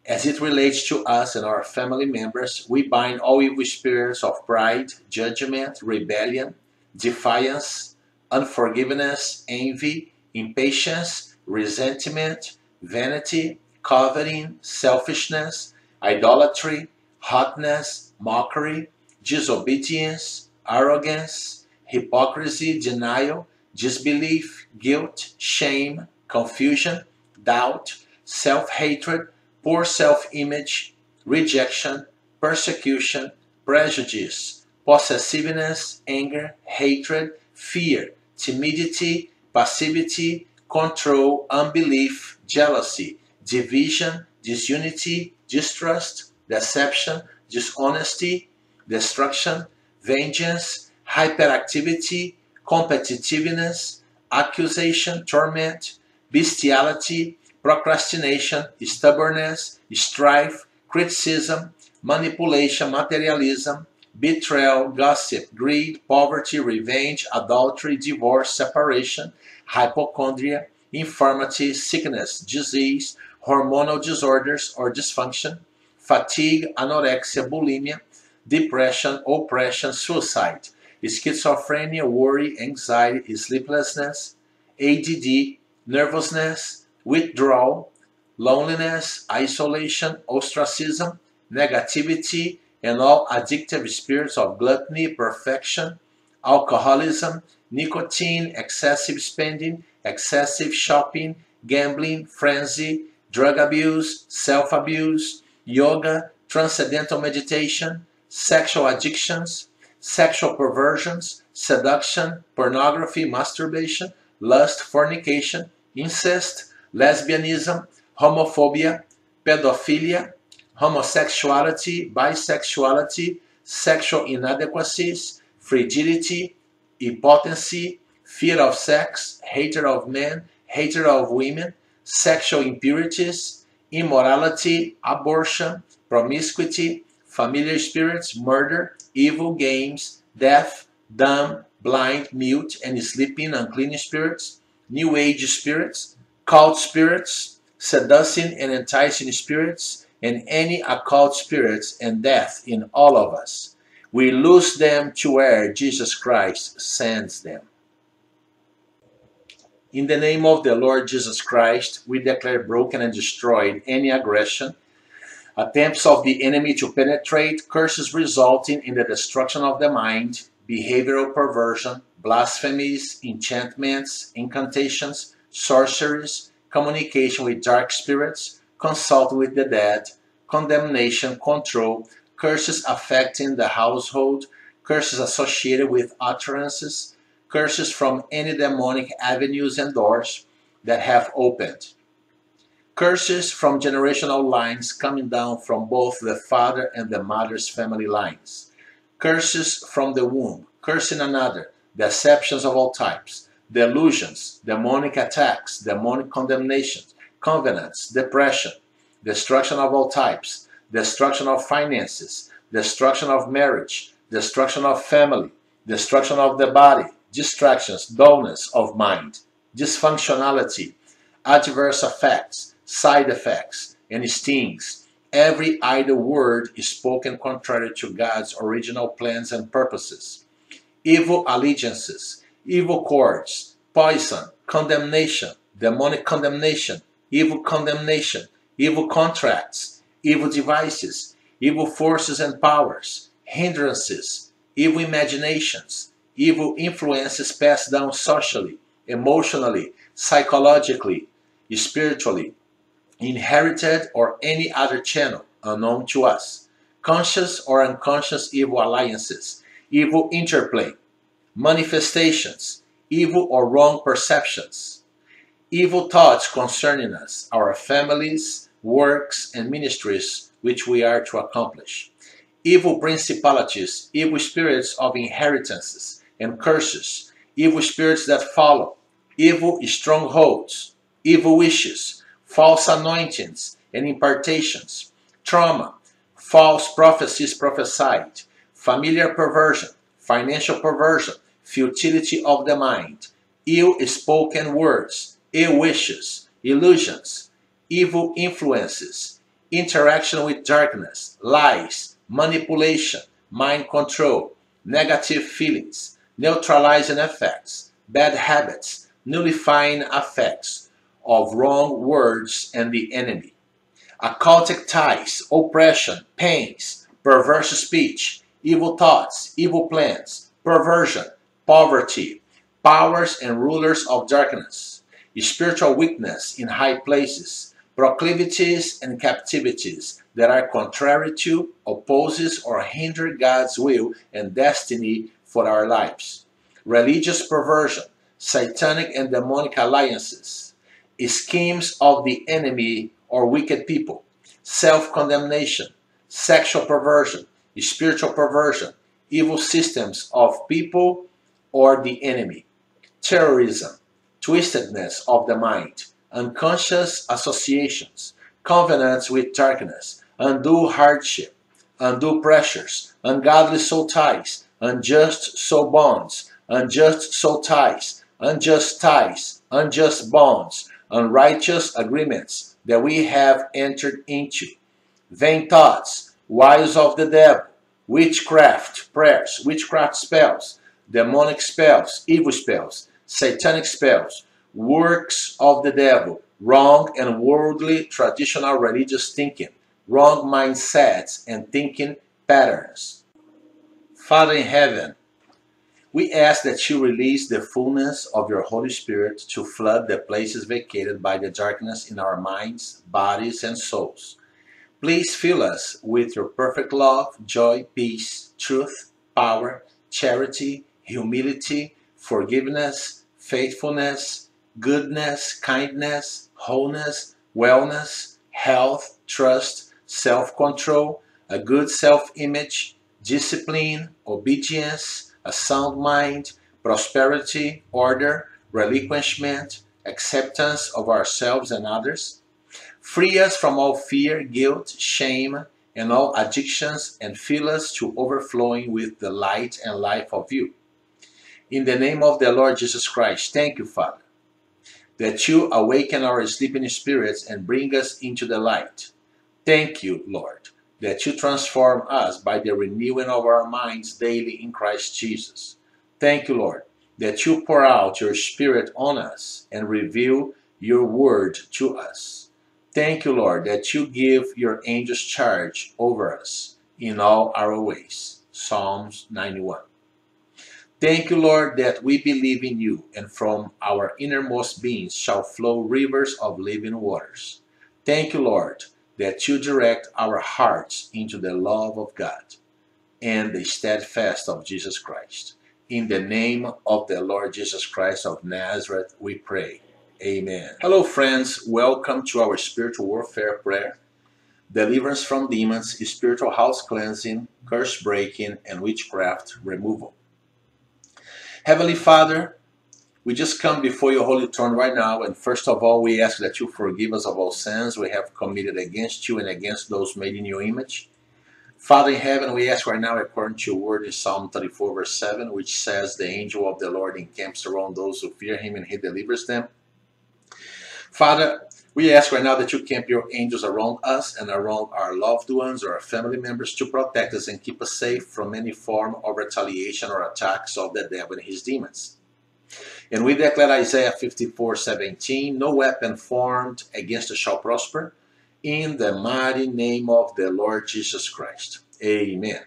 as it relates to us and our family members, we bind all evil spirits of pride, judgment, rebellion, defiance, unforgiveness, envy, impatience, resentment, vanity, coveting, selfishness, idolatry, hotness, mockery, disobedience, arrogance, hypocrisy, denial, disbelief, guilt, shame, confusion, doubt, self hatred, poor self image, rejection, persecution, prejudice, possessiveness, anger, hatred, fear, timidity, passivity, control, unbelief, jealousy, division, disunity, distrust, deception, dishonesty, destruction, vengeance, hyperactivity, competitiveness, accusation, torment, bestiality, procrastination, stubbornness, strife, criticism, manipulation, materialism, betrayal, gossip, greed, poverty, revenge, adultery, divorce, separation, hypochondria, infirmity, sickness, disease, hormonal disorders or dysfunction, fatigue, anorexia, bulimia, depression, oppression, suicide, schizophrenia, worry, anxiety, sleeplessness, ADD, nervousness, withdrawal, loneliness, isolation, ostracism, negativity, and all addictive spirits of gluttony, perfection, alcoholism, nicotine, excessive spending, excessive shopping, gambling, frenzy, drug abuse, self abuse, yoga, transcendental meditation, sexual addictions, sexual perversions, seduction, pornography, masturbation, lust, fornication, incest, lesbianism, homophobia, pedophilia, homosexuality, bisexuality, sexual inadequacies, frigidity, impotency, fear of sex, hatred of men, hatred of women, sexual impurities, immorality, abortion, promiscuity, familiar spirits, murder, evil games, deaf, dumb, blind, mute, and sleeping unclean spirits, new age spirits, cult spirits, seducing and enticing spirits, and any occult spirits and death in all of us. We lose them to where Jesus Christ sends them. In the name of the Lord Jesus Christ, we declare broken and destroyed any aggression, attempts of the enemy to penetrate, curses resulting in the destruction of the mind, behavioral perversion, blasphemies, enchantments, incantations, sorceries, communication with dark spirits, consult with the dead, condemnation, control, curses affecting the household, curses associated with utterances, curses from any demonic avenues and doors that have opened. Curses from generational lines coming down from both the father and the mother's family lines. Curses from the womb, cursing another, deceptions of all types, delusions, demonic attacks, demonic condemnations, covenants, depression, destruction of all types, destruction of finances, destruction of marriage, destruction of family, destruction of the body, distractions, dullness of mind, dysfunctionality, adverse effects, side effects, and stings. Every idle word is spoken contrary to God's original plans and purposes. Evil allegiances, evil cords, poison, condemnation, demonic condemnation, evil condemnation, evil contracts, evil devices, evil forces and powers, hindrances, evil imaginations, evil influences passed down socially, emotionally, psychologically, spiritually, inherited or any other channel unknown to us, conscious or unconscious evil alliances, evil interplay, manifestations, evil or wrong perceptions, evil thoughts concerning us, our families, works, and ministries which we are to accomplish, evil principalities, evil spirits of inheritances, and curses, evil spirits that follow, evil strongholds, evil wishes, false anointings and impartations, trauma, false prophecies prophesied, familiar perversion, financial perversion, futility of the mind, ill spoken words, ill wishes, illusions, evil influences, interaction with darkness, lies, manipulation, mind control, negative feelings, neutralizing effects, bad habits, nullifying effects of wrong words and the enemy, occultic ties, oppression, pains, perverse speech, evil thoughts, evil plans, perversion, poverty, powers and rulers of darkness, spiritual weakness in high places, proclivities and captivities that are contrary to, opposes, or hinder God's will and destiny for our lives, religious perversion, satanic and demonic alliances, schemes of the enemy or wicked people, self condemnation, sexual perversion, spiritual perversion, evil systems of people or the enemy, terrorism, twistedness of the mind, unconscious associations, covenants with darkness, undue hardship, undue pressures, ungodly soul ties, unjust soul bonds, unjust soul ties, unjust ties, unjust bonds, unrighteous agreements that we have entered into, vain thoughts, wiles of the devil, witchcraft prayers, witchcraft spells, demonic spells, evil spells, satanic spells, works of the devil, wrong and worldly traditional religious thinking, wrong mindsets and thinking patterns. Father in heaven, we ask that you release the fullness of your Holy Spirit to flood the places vacated by the darkness in our minds, bodies, and souls. Please fill us with your perfect love, joy, peace, truth, power, charity, humility, forgiveness, faithfulness, goodness, kindness, wholeness, wellness, health, trust, self control, a good self image, discipline, obedience, a sound mind, prosperity, order, relinquishment, acceptance of ourselves and others. Free us from all fear, guilt, shame, and all addictions, and fill us to overflowing with the light and life of you. In the name of the Lord Jesus Christ, thank you, Father, that you awaken our sleeping spirits and bring us into the light. Thank you, Lord, that you transform us by the renewing of our minds daily in Christ Jesus. Thank you, Lord, that you pour out your Spirit on us and reveal your word to us. Thank you, Lord, that you give your angels charge over us in all our ways. Psalms 91. Thank you, Lord, that we believe in you, and from our innermost beings shall flow rivers of living waters. Thank you, Lord, that you direct our hearts into the love of God and the steadfast of Jesus Christ. In the name of the Lord Jesus Christ of Nazareth, we pray. Amen. Hello, friends. Welcome to our spiritual warfare prayer. Deliverance from demons, spiritual house cleansing, curse breaking, and witchcraft removal. Heavenly Father, we just come before your holy throne right now, and first of all, we ask that you forgive us of all sins we have committed against you and against those made in your image. Father in heaven, we ask right now, according to your word in Psalm 34, verse 7, which says, The angel of the Lord encamps around those who fear him and he delivers them. Father, we ask right now that you camp your angels around us and around our loved ones or our family members to protect us and keep us safe from any form of retaliation or attacks of the devil and his demons. And we declare Isaiah 54 17, no weapon formed against us shall prosper, in the mighty name of the Lord Jesus Christ. Amen.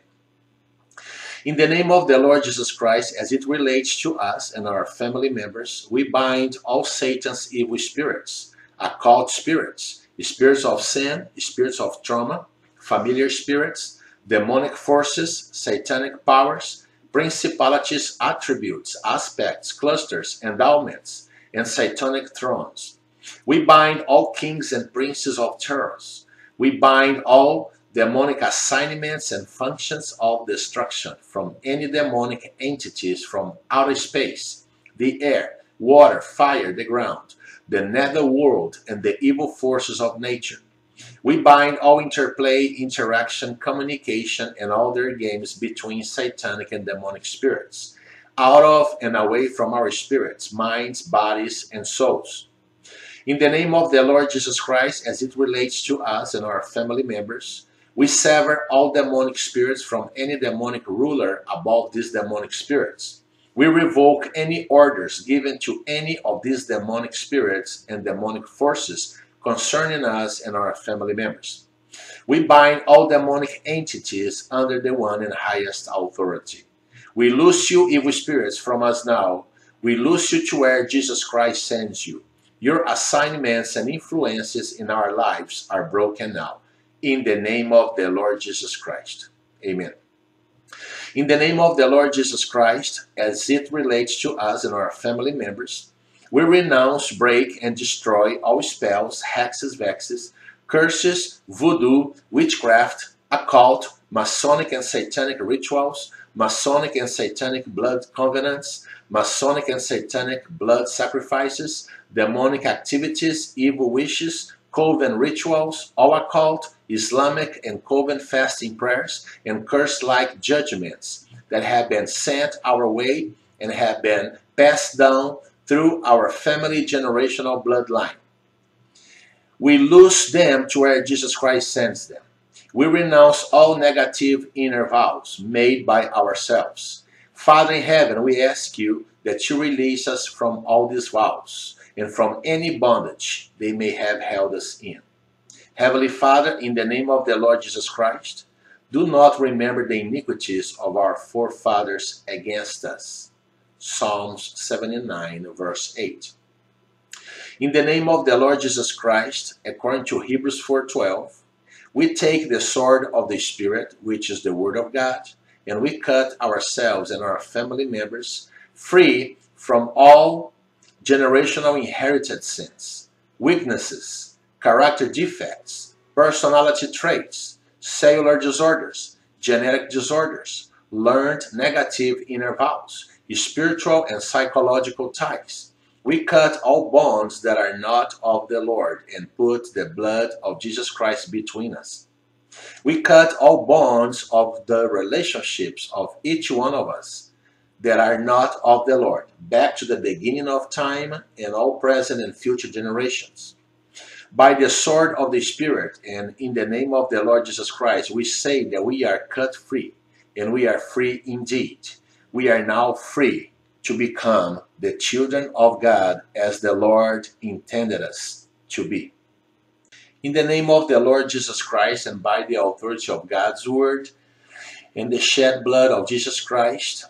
In the name of the Lord Jesus Christ, as it relates to us and our family members, we bind all Satan's evil spirits occult spirits, spirits of sin, spirits of trauma, familiar spirits, demonic forces, satanic powers, principalities, attributes, aspects, clusters, endowments, and satanic thrones. We bind all kings and princes of terrors. We bind all demonic assignments and functions of destruction from any demonic entities from outer space, the air, water, fire, the ground, the nether world, and the evil forces of nature. We bind all interplay, interaction, communication, and all their games between satanic and demonic spirits, out of and away from our spirits, minds, bodies, and souls. In the name of the Lord Jesus Christ, as it relates to us and our family members, we sever all demonic spirits from any demonic ruler above these demonic spirits. We revoke any orders given to any of these demonic spirits and demonic forces concerning us and our family members. We bind all demonic entities under the one and highest authority. We loose you, evil spirits, from us now. We loose you to where Jesus Christ sends you. Your assignments and influences in our lives are broken now. In the name of the Lord Jesus Christ. Amen. In the name of the Lord Jesus Christ, as it relates to us and our family members, we renounce, break, and destroy all spells, hexes, vexes, curses, voodoo, witchcraft, occult, Masonic and Satanic rituals, Masonic and Satanic blood covenants, Masonic and Satanic blood sacrifices, demonic activities, evil wishes, coven rituals, all occult, Islamic and coven fasting prayers, and curse like judgments that have been sent our way and have been passed down through our family generational bloodline. We lose them to where Jesus Christ sends them. We renounce all negative inner vows made by ourselves. Father in heaven, we ask you that you release us from all these vows and from any bondage they may have held us in. Heavenly Father, in the name of the Lord Jesus Christ, do not remember the iniquities of our forefathers against us. Psalms 79, verse 8. In the name of the Lord Jesus Christ, according to Hebrews 4:12, we take the sword of the Spirit, which is the word of God, and we cut ourselves and our family members free from all generational inherited sins, weaknesses, character defects, personality traits, cellular disorders, genetic disorders, learned negative inner vows, spiritual and psychological ties, we cut all bonds that are not of the Lord and put the blood of Jesus Christ between us. We cut all bonds of the relationships of each one of us that are not of the Lord, back to the beginning of time and all present and future generations. By the sword of the Spirit and in the name of the Lord Jesus Christ, we say that we are cut free, and we are free indeed. We are now free to become the children of God as the Lord intended us to be. In the name of the Lord Jesus Christ and by the authority of God's word and the shed blood of Jesus Christ,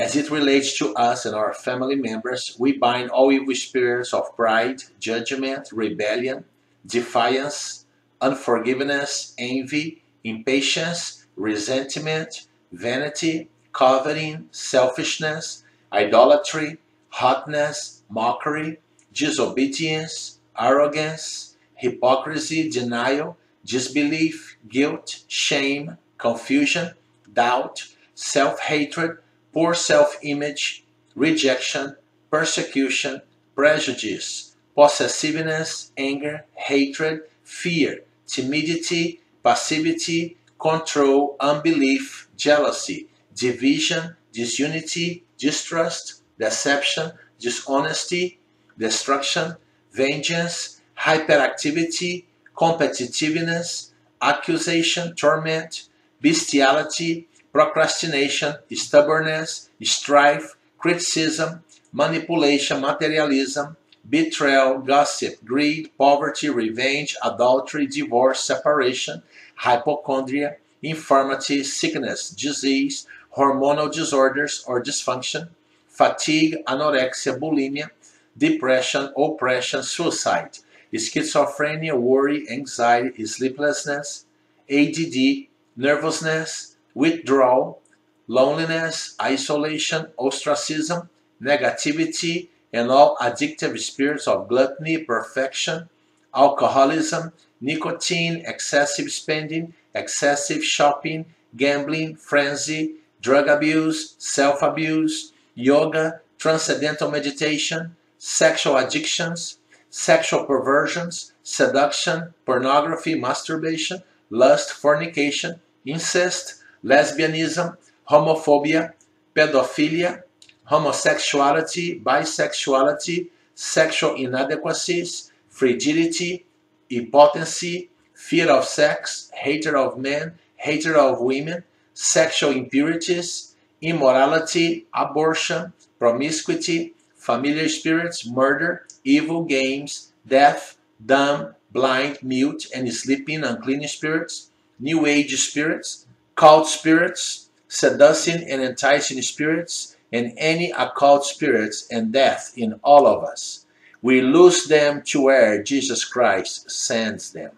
as it relates to us and our family members, we bind all evil spirits of pride, judgment, rebellion, defiance, unforgiveness, envy, impatience, resentment, vanity, coveting, selfishness, idolatry, hotness, mockery, disobedience, arrogance, hypocrisy, denial, disbelief, guilt, shame, confusion, doubt, self hatred, poor self image, rejection, persecution, prejudice, possessiveness, anger, hatred, fear, timidity, passivity, control, unbelief, jealousy, division, disunity, distrust, deception, dishonesty, destruction, vengeance, hyperactivity, competitiveness, accusation, torment, bestiality, procrastination, stubbornness, strife, criticism, manipulation, materialism, betrayal, gossip, greed, poverty, revenge, adultery, divorce, separation, hypochondria, infirmity, sickness, disease, hormonal disorders or dysfunction, fatigue, anorexia, bulimia, depression, oppression, suicide, schizophrenia, worry, anxiety, sleeplessness, ADD, nervousness, withdrawal, loneliness, isolation, ostracism, negativity, and all addictive spirits of gluttony, perfection, alcoholism, nicotine, excessive spending, excessive shopping, gambling, frenzy, drug abuse, self abuse, yoga, transcendental meditation, sexual addictions, sexual perversions, seduction, pornography, masturbation, lust, fornication, incest, lesbianism, homophobia, pedophilia, homosexuality, bisexuality, sexual inadequacies, frigidity, impotency, fear of sex, hatred of men, hatred of women, sexual impurities, immorality, abortion, promiscuity, familiar spirits, murder, evil games, deaf, dumb, blind, mute, and sleeping unclean spirits, new age spirits, cult spirits, seducing and enticing spirits, and any occult spirits and death in all of us. We lose them to where Jesus Christ sends them.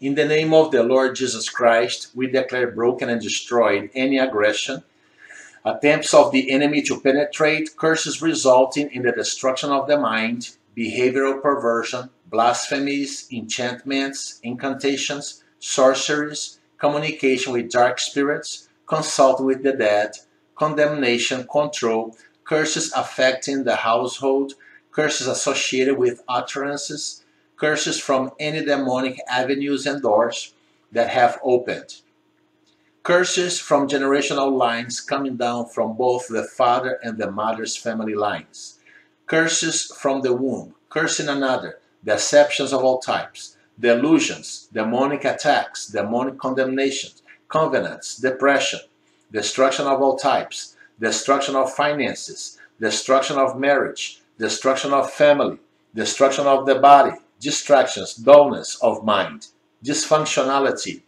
In the name of the Lord Jesus Christ, we declare broken and destroyed any aggression, attempts of the enemy to penetrate, curses resulting in the destruction of the mind, behavioral perversion, blasphemies, enchantments, incantations, sorceries, communication with dark spirits, consult with the dead, condemnation, control, curses affecting the household, curses associated with utterances, curses from any demonic avenues and doors that have opened. Curses from generational lines coming down from both the father and the mother's family lines. Curses from the womb, cursing another, deceptions of all types, delusions, demonic attacks, demonic condemnations, covenants, depression, destruction of all types, destruction of finances, destruction of marriage, destruction of family, destruction of the body, distractions, dullness of mind, dysfunctionality,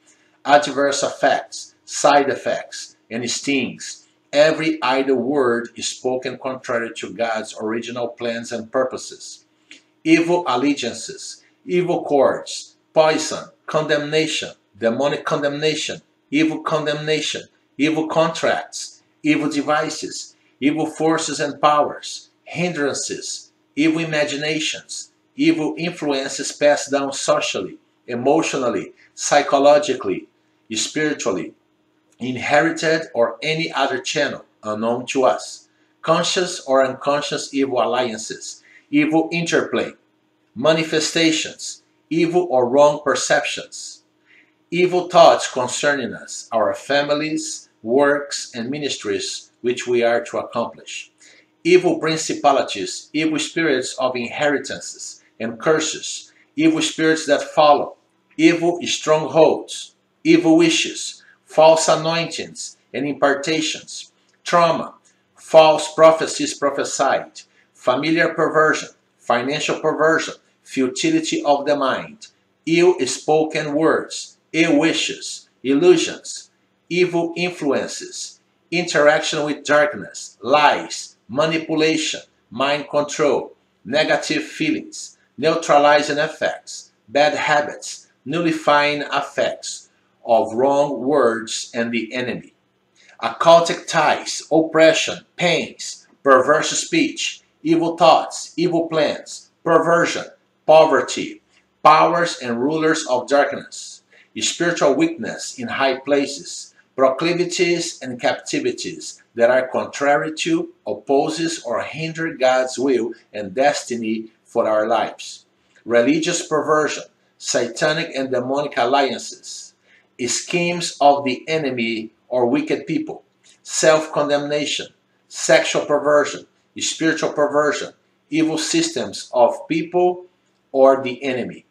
adverse effects, side effects, and stings. Every idle word is spoken contrary to God's original plans and purposes. Evil allegiances, evil cords, poison, condemnation, demonic condemnation, evil condemnation, evil contracts, evil devices, evil forces and powers, hindrances, evil imaginations, evil influences passed down socially, emotionally, psychologically, spiritually, inherited or any other channel unknown to us, conscious or unconscious evil alliances, evil interplay, manifestations, evil or wrong perceptions, evil thoughts concerning us, our families, works, and ministries which we are to accomplish, evil principalities, evil spirits of inheritances, and curses, evil spirits that follow, evil strongholds, evil wishes, false anointings and impartations, trauma, false prophecies prophesied, familiar perversion, financial perversion, futility of the mind, ill spoken words, ill wishes, illusions, evil influences, interaction with darkness, lies, manipulation, mind control, negative feelings, neutralizing effects, bad habits, nullifying effects of wrong words and the enemy, occultic ties, oppression, pains, perverse speech, evil thoughts, evil plans, perversion, poverty, powers and rulers of darkness, spiritual weakness in high places, proclivities and captivities that are contrary to, opposes, or hinder God's will and destiny for our lives. Religious perversion, satanic and demonic alliances, schemes of the enemy or wicked people, self condemnation, sexual perversion, spiritual perversion, evil systems of people or the enemy,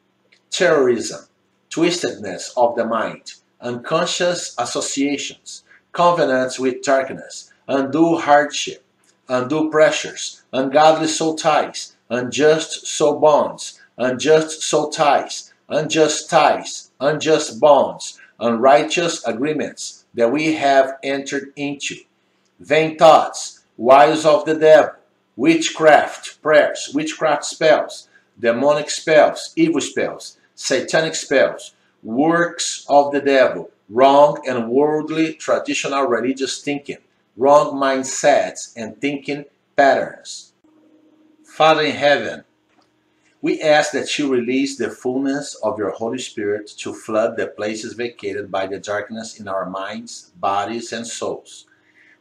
terrorism, twistedness of the mind, unconscious associations, covenants with darkness, undue hardship, undue pressures, ungodly soul ties, unjust soul bonds, unjust soul ties, unjust ties, unjust bonds, unrighteous agreements that we have entered into, vain thoughts, wiles of the devil, witchcraft prayers, witchcraft spells, demonic spells, evil spells, satanic spells, works of the devil, wrong and worldly traditional religious thinking, wrong mindsets and thinking patterns Father in heaven, we ask that you release the fullness of your Holy Spirit to flood the places vacated by the darkness in our minds, bodies, and souls.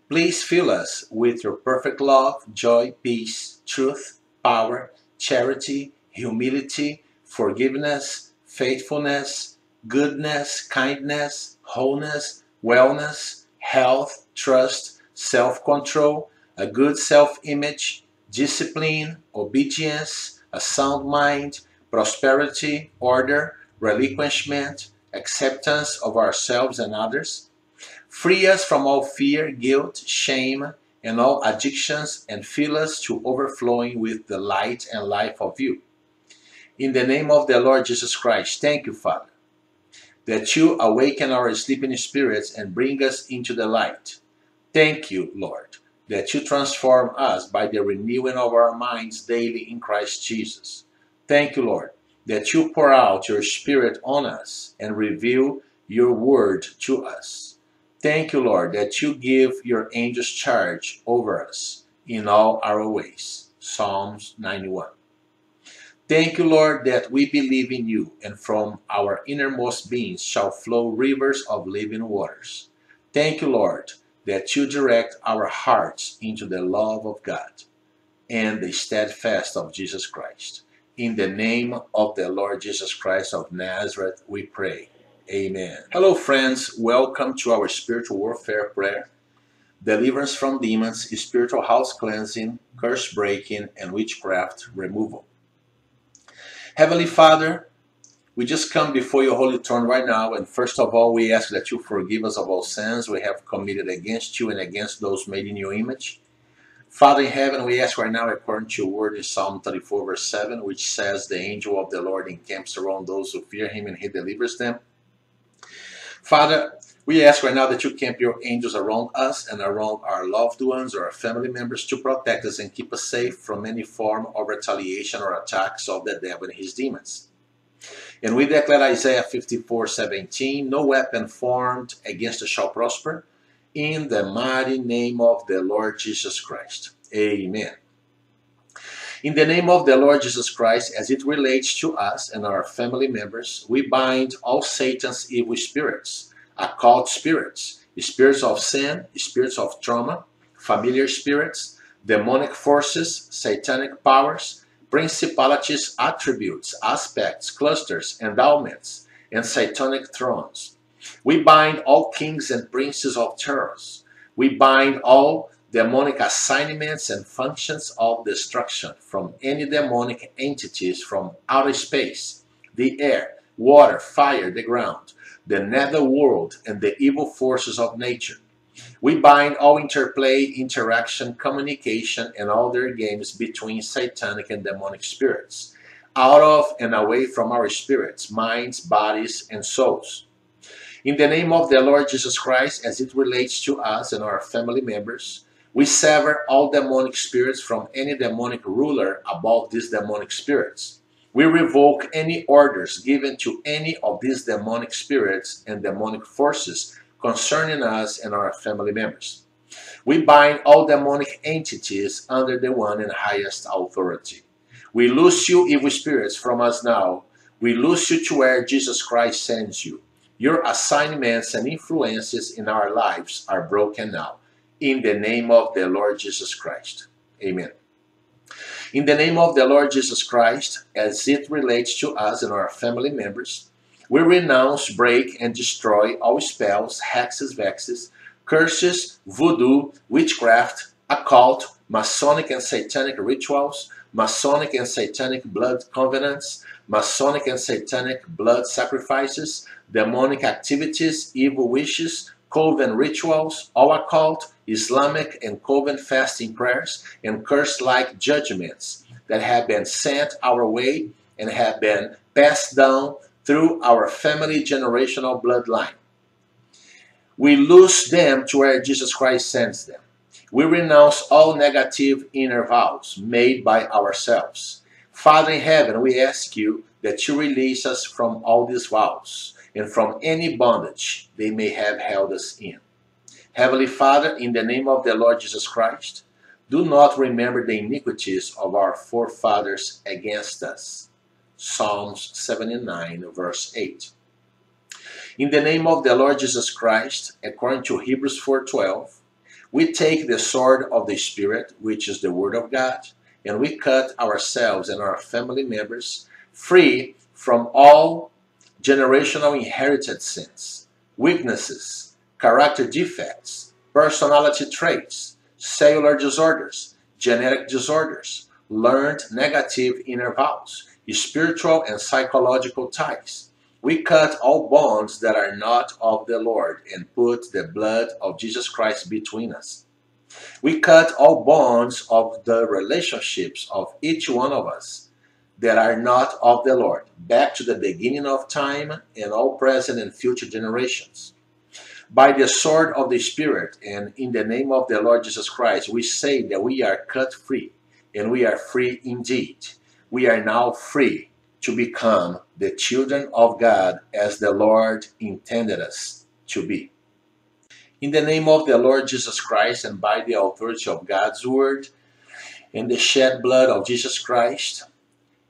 Please fill us with your perfect love, joy, peace, truth, power, charity, humility, forgiveness, faithfulness, goodness, kindness, wholeness, wellness, health, trust, self control, a good self image discipline, obedience, a sound mind, prosperity, order, relinquishment, acceptance of ourselves and others. Free us from all fear, guilt, shame, and all addictions, and fill us to overflowing with the light and life of you. In the name of the Lord Jesus Christ, thank you, Father, that you awaken our sleeping spirits and bring us into the light. Thank you, Lord, that you transform us by the renewing of our minds daily in Christ Jesus. Thank you, Lord, that you pour out your Spirit on us and reveal your word to us. Thank you, Lord, that you give your angels charge over us in all our ways. Psalms 91. Thank you, Lord, that we believe in you, and from our innermost beings shall flow rivers of living waters. Thank you, Lord, that you direct our hearts into the love of God and the steadfast of Jesus Christ. In the name of the Lord Jesus Christ of Nazareth, we pray. Amen. Hello, friends. Welcome to our spiritual warfare prayer. Deliverance from demons, spiritual house cleansing, curse breaking, and witchcraft removal. Heavenly Father, we just come before your holy throne right now, and first of all, we ask that you forgive us of all sins we have committed against you and against those made in your image. Father in heaven, we ask right now, according to your word in Psalm 34, verse 7, which says, The angel of the Lord encamps around those who fear him and he delivers them. Father, we ask right now that you camp your angels around us and around our loved ones or our family members to protect us and keep us safe from any form of retaliation or attacks of the devil and his demons. And we declare Isaiah 54 17, no weapon formed against us shall prosper, in the mighty name of the Lord Jesus Christ. Amen. In the name of the Lord Jesus Christ, as it relates to us and our family members, we bind all Satan's evil spirits, occult spirits, spirits of sin, spirits of trauma, familiar spirits, demonic forces, satanic powers, principalities, attributes, aspects, clusters, endowments, and satanic thrones. We bind all kings and princes of terrors. We bind all demonic assignments and functions of destruction from any demonic entities from outer space, the air, water, fire, the ground, the nether world, and the evil forces of nature. We bind all interplay, interaction, communication, and all their games between satanic and demonic spirits, out of and away from our spirits, minds, bodies, and souls. In the name of the Lord Jesus Christ, as it relates to us and our family members, we sever all demonic spirits from any demonic ruler above these demonic spirits. We revoke any orders given to any of these demonic spirits and demonic forces concerning us and our family members. We bind all demonic entities under the one and highest authority. We loose you, evil spirits, from us now. We loose you to where Jesus Christ sends you. Your assignments and influences in our lives are broken now. In the name of the Lord Jesus Christ. Amen. In the name of the Lord Jesus Christ, as it relates to us and our family members, we renounce, break, and destroy all spells, hexes, vexes, curses, voodoo, witchcraft, occult, Masonic and Satanic rituals, Masonic and Satanic blood covenants, Masonic and Satanic blood sacrifices, demonic activities, evil wishes, coven rituals, all occult, Islamic and coven fasting prayers, and curse-like judgments that have been sent our way and have been passed down through our family generational bloodline. We lose them to where Jesus Christ sends them. We renounce all negative inner vows made by ourselves. Father in heaven, we ask you that you release us from all these vows and from any bondage they may have held us in. Heavenly Father, in the name of the Lord Jesus Christ, do not remember the iniquities of our forefathers against us Psalms 79, verse 8. In the name of the Lord Jesus Christ, according to Hebrews 4:12, we take the sword of the Spirit, which is the Word of God, and we cut ourselves and our family members free from all generational inherited sins, weaknesses, character defects, personality traits, cellular disorders, genetic disorders, learned negative inner vows, spiritual and psychological ties, We cut all bonds that are not of the Lord and put the blood of Jesus Christ between us. We cut all bonds of the relationships of each one of us that are not of the Lord, back to the beginning of time and all present and future generations. By the sword of the Spirit and in the name of the Lord Jesus Christ, we say that we are cut free, and we are free indeed. We are now free to become the children of God as the Lord intended us to be. In the name of the Lord Jesus Christ and by the authority of God's word and the shed blood of Jesus Christ,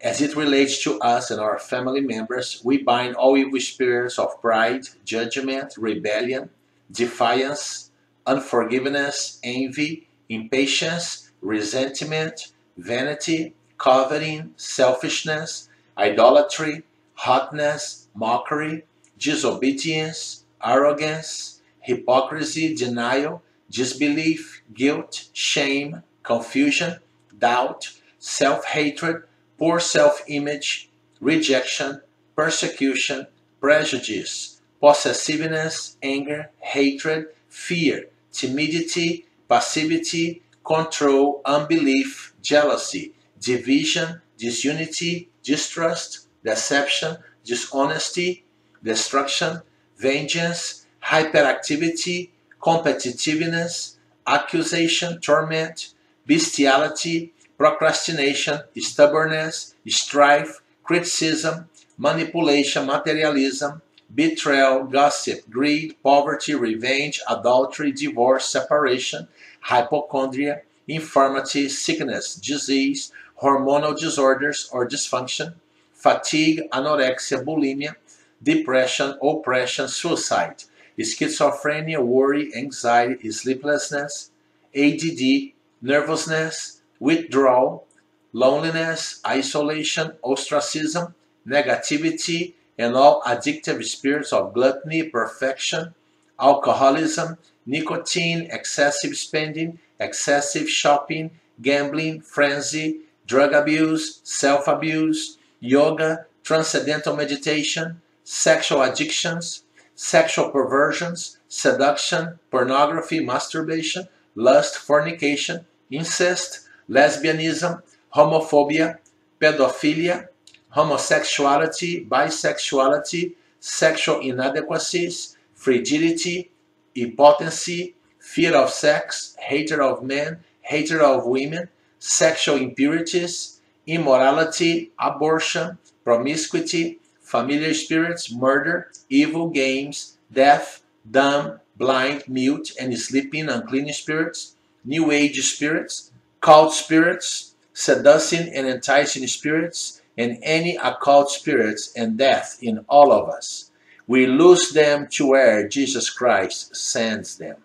as it relates to us and our family members, we bind all evil spirits of pride, judgment, rebellion, defiance, unforgiveness, envy, impatience, resentment, vanity, coveting, selfishness, idolatry, hotness, mockery, disobedience, arrogance, hypocrisy, denial, disbelief, guilt, shame, confusion, doubt, self hatred, poor self image, rejection, persecution, prejudice, possessiveness, anger, hatred, fear, timidity, passivity, control, unbelief, jealousy, division, disunity, distrust, deception, dishonesty, destruction, vengeance, hyperactivity, competitiveness, accusation, torment, bestiality, procrastination, stubbornness, strife, criticism, manipulation, materialism, betrayal, gossip, greed, poverty, revenge, adultery, divorce, separation, hypochondria, infirmity, sickness, disease, hormonal disorders or dysfunction, fatigue, anorexia, bulimia, depression, oppression, suicide, schizophrenia, worry, anxiety, sleeplessness, ADD, nervousness, withdrawal, loneliness, isolation, ostracism, negativity, and all addictive spirits of gluttony, perfection, alcoholism, nicotine, excessive spending, excessive shopping, gambling, frenzy, drug abuse, self abuse, yoga, transcendental meditation, sexual addictions, sexual perversions, seduction, pornography, masturbation, lust, fornication, incest, lesbianism, homophobia, pedophilia, homosexuality, bisexuality, sexual inadequacies, frigidity, impotency, fear of sex, hatred of men, hatred of women, sexual impurities, immorality, abortion, promiscuity, familiar spirits, murder, evil games, deaf, dumb, blind, mute, and sleeping unclean spirits, new age spirits, cult spirits, seducing and enticing spirits, and any occult spirits and death in all of us. We lose them to where Jesus Christ sends them.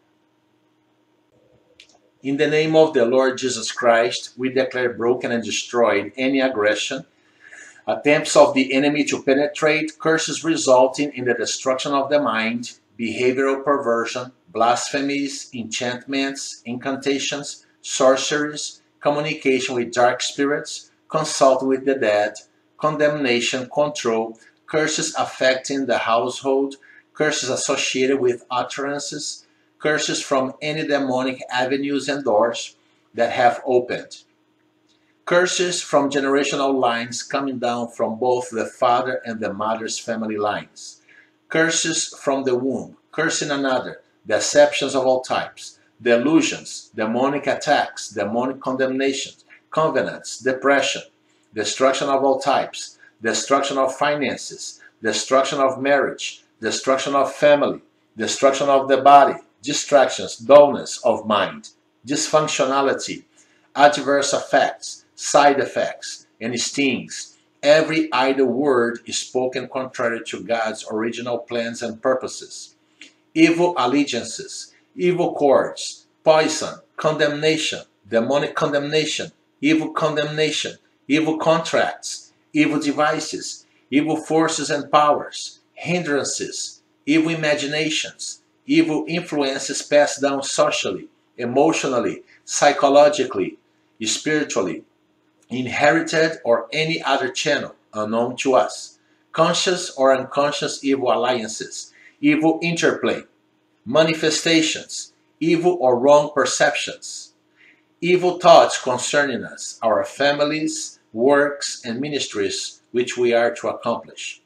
In the name of the Lord Jesus Christ, we declare broken and destroyed any aggression, attempts of the enemy to penetrate, curses resulting in the destruction of the mind, behavioral perversion, blasphemies, enchantments, incantations, sorceries, communication with dark spirits, consult with the dead, condemnation, control, curses affecting the household, curses associated with utterances, curses from any demonic avenues and doors that have opened. Curses from generational lines coming down from both the father and the mother's family lines. Curses from the womb, cursing another, deceptions of all types, delusions, demonic attacks, demonic condemnations, covenants, depression, destruction of all types, destruction of finances, destruction of marriage, destruction of family, destruction of the body, distractions, dullness of mind, dysfunctionality, adverse effects, side effects, and stings. Every idle word is spoken contrary to God's original plans and purposes. Evil allegiances, evil cords, poison, condemnation, demonic condemnation, evil condemnation, evil contracts, evil devices, evil forces and powers, hindrances, evil imaginations, evil influences passed down socially, emotionally, psychologically, spiritually, inherited or any other channel unknown to us, conscious or unconscious evil alliances, evil interplay, manifestations, evil or wrong perceptions, evil thoughts concerning us, our families, works, and ministries which we are to accomplish,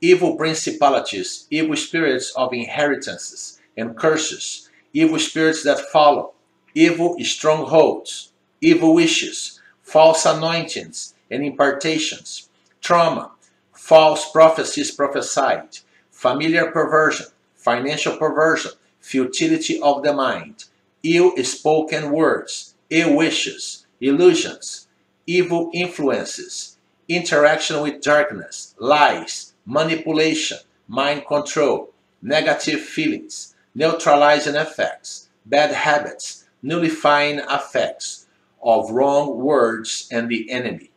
evil principalities, evil spirits of inheritances and curses, evil spirits that follow, evil strongholds, evil wishes, false anointings and impartations, trauma, false prophecies prophesied, familiar perversion, financial perversion, futility of the mind, ill spoken words, ill wishes, illusions, evil influences, interaction with darkness, lies, manipulation, mind control, negative feelings, neutralizing effects, bad habits, nullifying effects of wrong words and the enemy,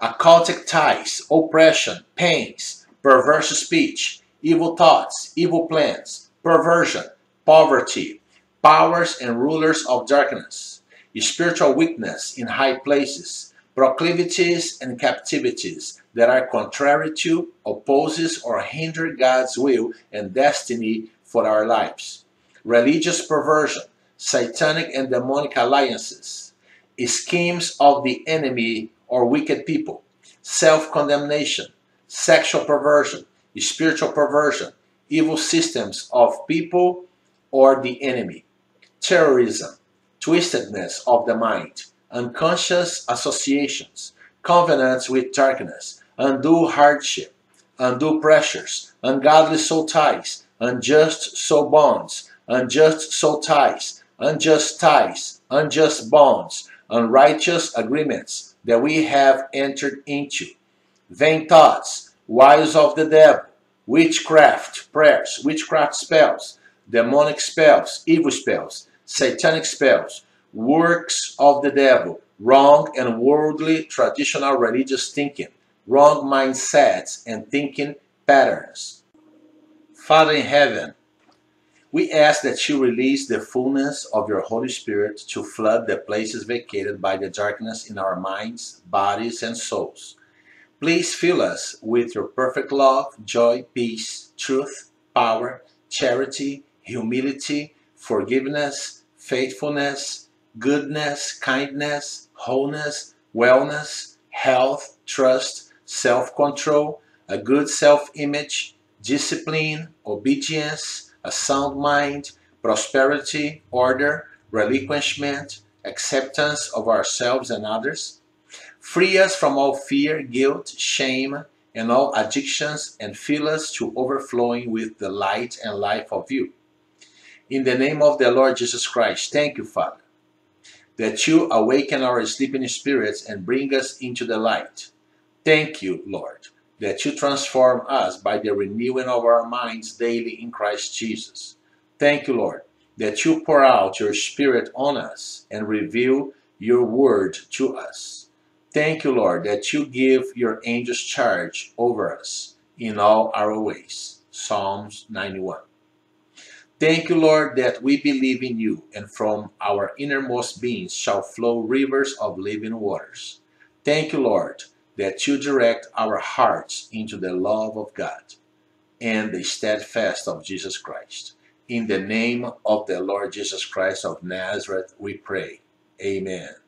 occultic ties, oppression, pains, perverse speech, evil thoughts, evil plans, perversion, poverty, powers and rulers of darkness, spiritual weakness in high places, proclivities and captivities that are contrary to, opposes, or hinder God's will and destiny for our lives, religious perversion, satanic and demonic alliances, schemes of the enemy or wicked people, self condemnation, sexual perversion, spiritual perversion, evil systems of people or the enemy, terrorism, twistedness of the mind, unconscious associations, covenants with darkness, undue hardship, undue pressures, ungodly soul ties, unjust soul bonds, unjust soul ties, unjust ties, unjust bonds, unrighteous agreements that we have entered into, vain thoughts, wiles of the devil, witchcraft prayers, witchcraft spells, demonic spells, evil spells, satanic spells, works of the devil, wrong and worldly traditional religious thinking, wrong mindsets and thinking patterns. Father in heaven, we ask that you release the fullness of your Holy Spirit to flood the places vacated by the darkness in our minds, bodies, and souls. Please fill us with your perfect love, joy, peace, truth, power, charity, humility, forgiveness, faithfulness, goodness, kindness, wholeness, wellness, health, trust, self control, a good self image, discipline, obedience, a sound mind, prosperity, order, relinquishment, acceptance of ourselves and others. Free us from all fear, guilt, shame, and all addictions, and fill us to overflowing with the light and life of you. In the name of the Lord Jesus Christ, thank you, Father, that you awaken our sleeping spirits and bring us into the light. Thank you, Lord, that you transform us by the renewing of our minds daily in Christ Jesus. Thank you, Lord, that you pour out your Spirit on us and reveal your word to us. Thank you, Lord, that you give your angels charge over us in all our ways. Psalms 91. Thank you, Lord, that we believe in you, and from our innermost beings shall flow rivers of living waters. Thank you, Lord, that you direct our hearts into the love of God and the steadfast of Jesus Christ. In the name of the Lord Jesus Christ of Nazareth, we pray. Amen.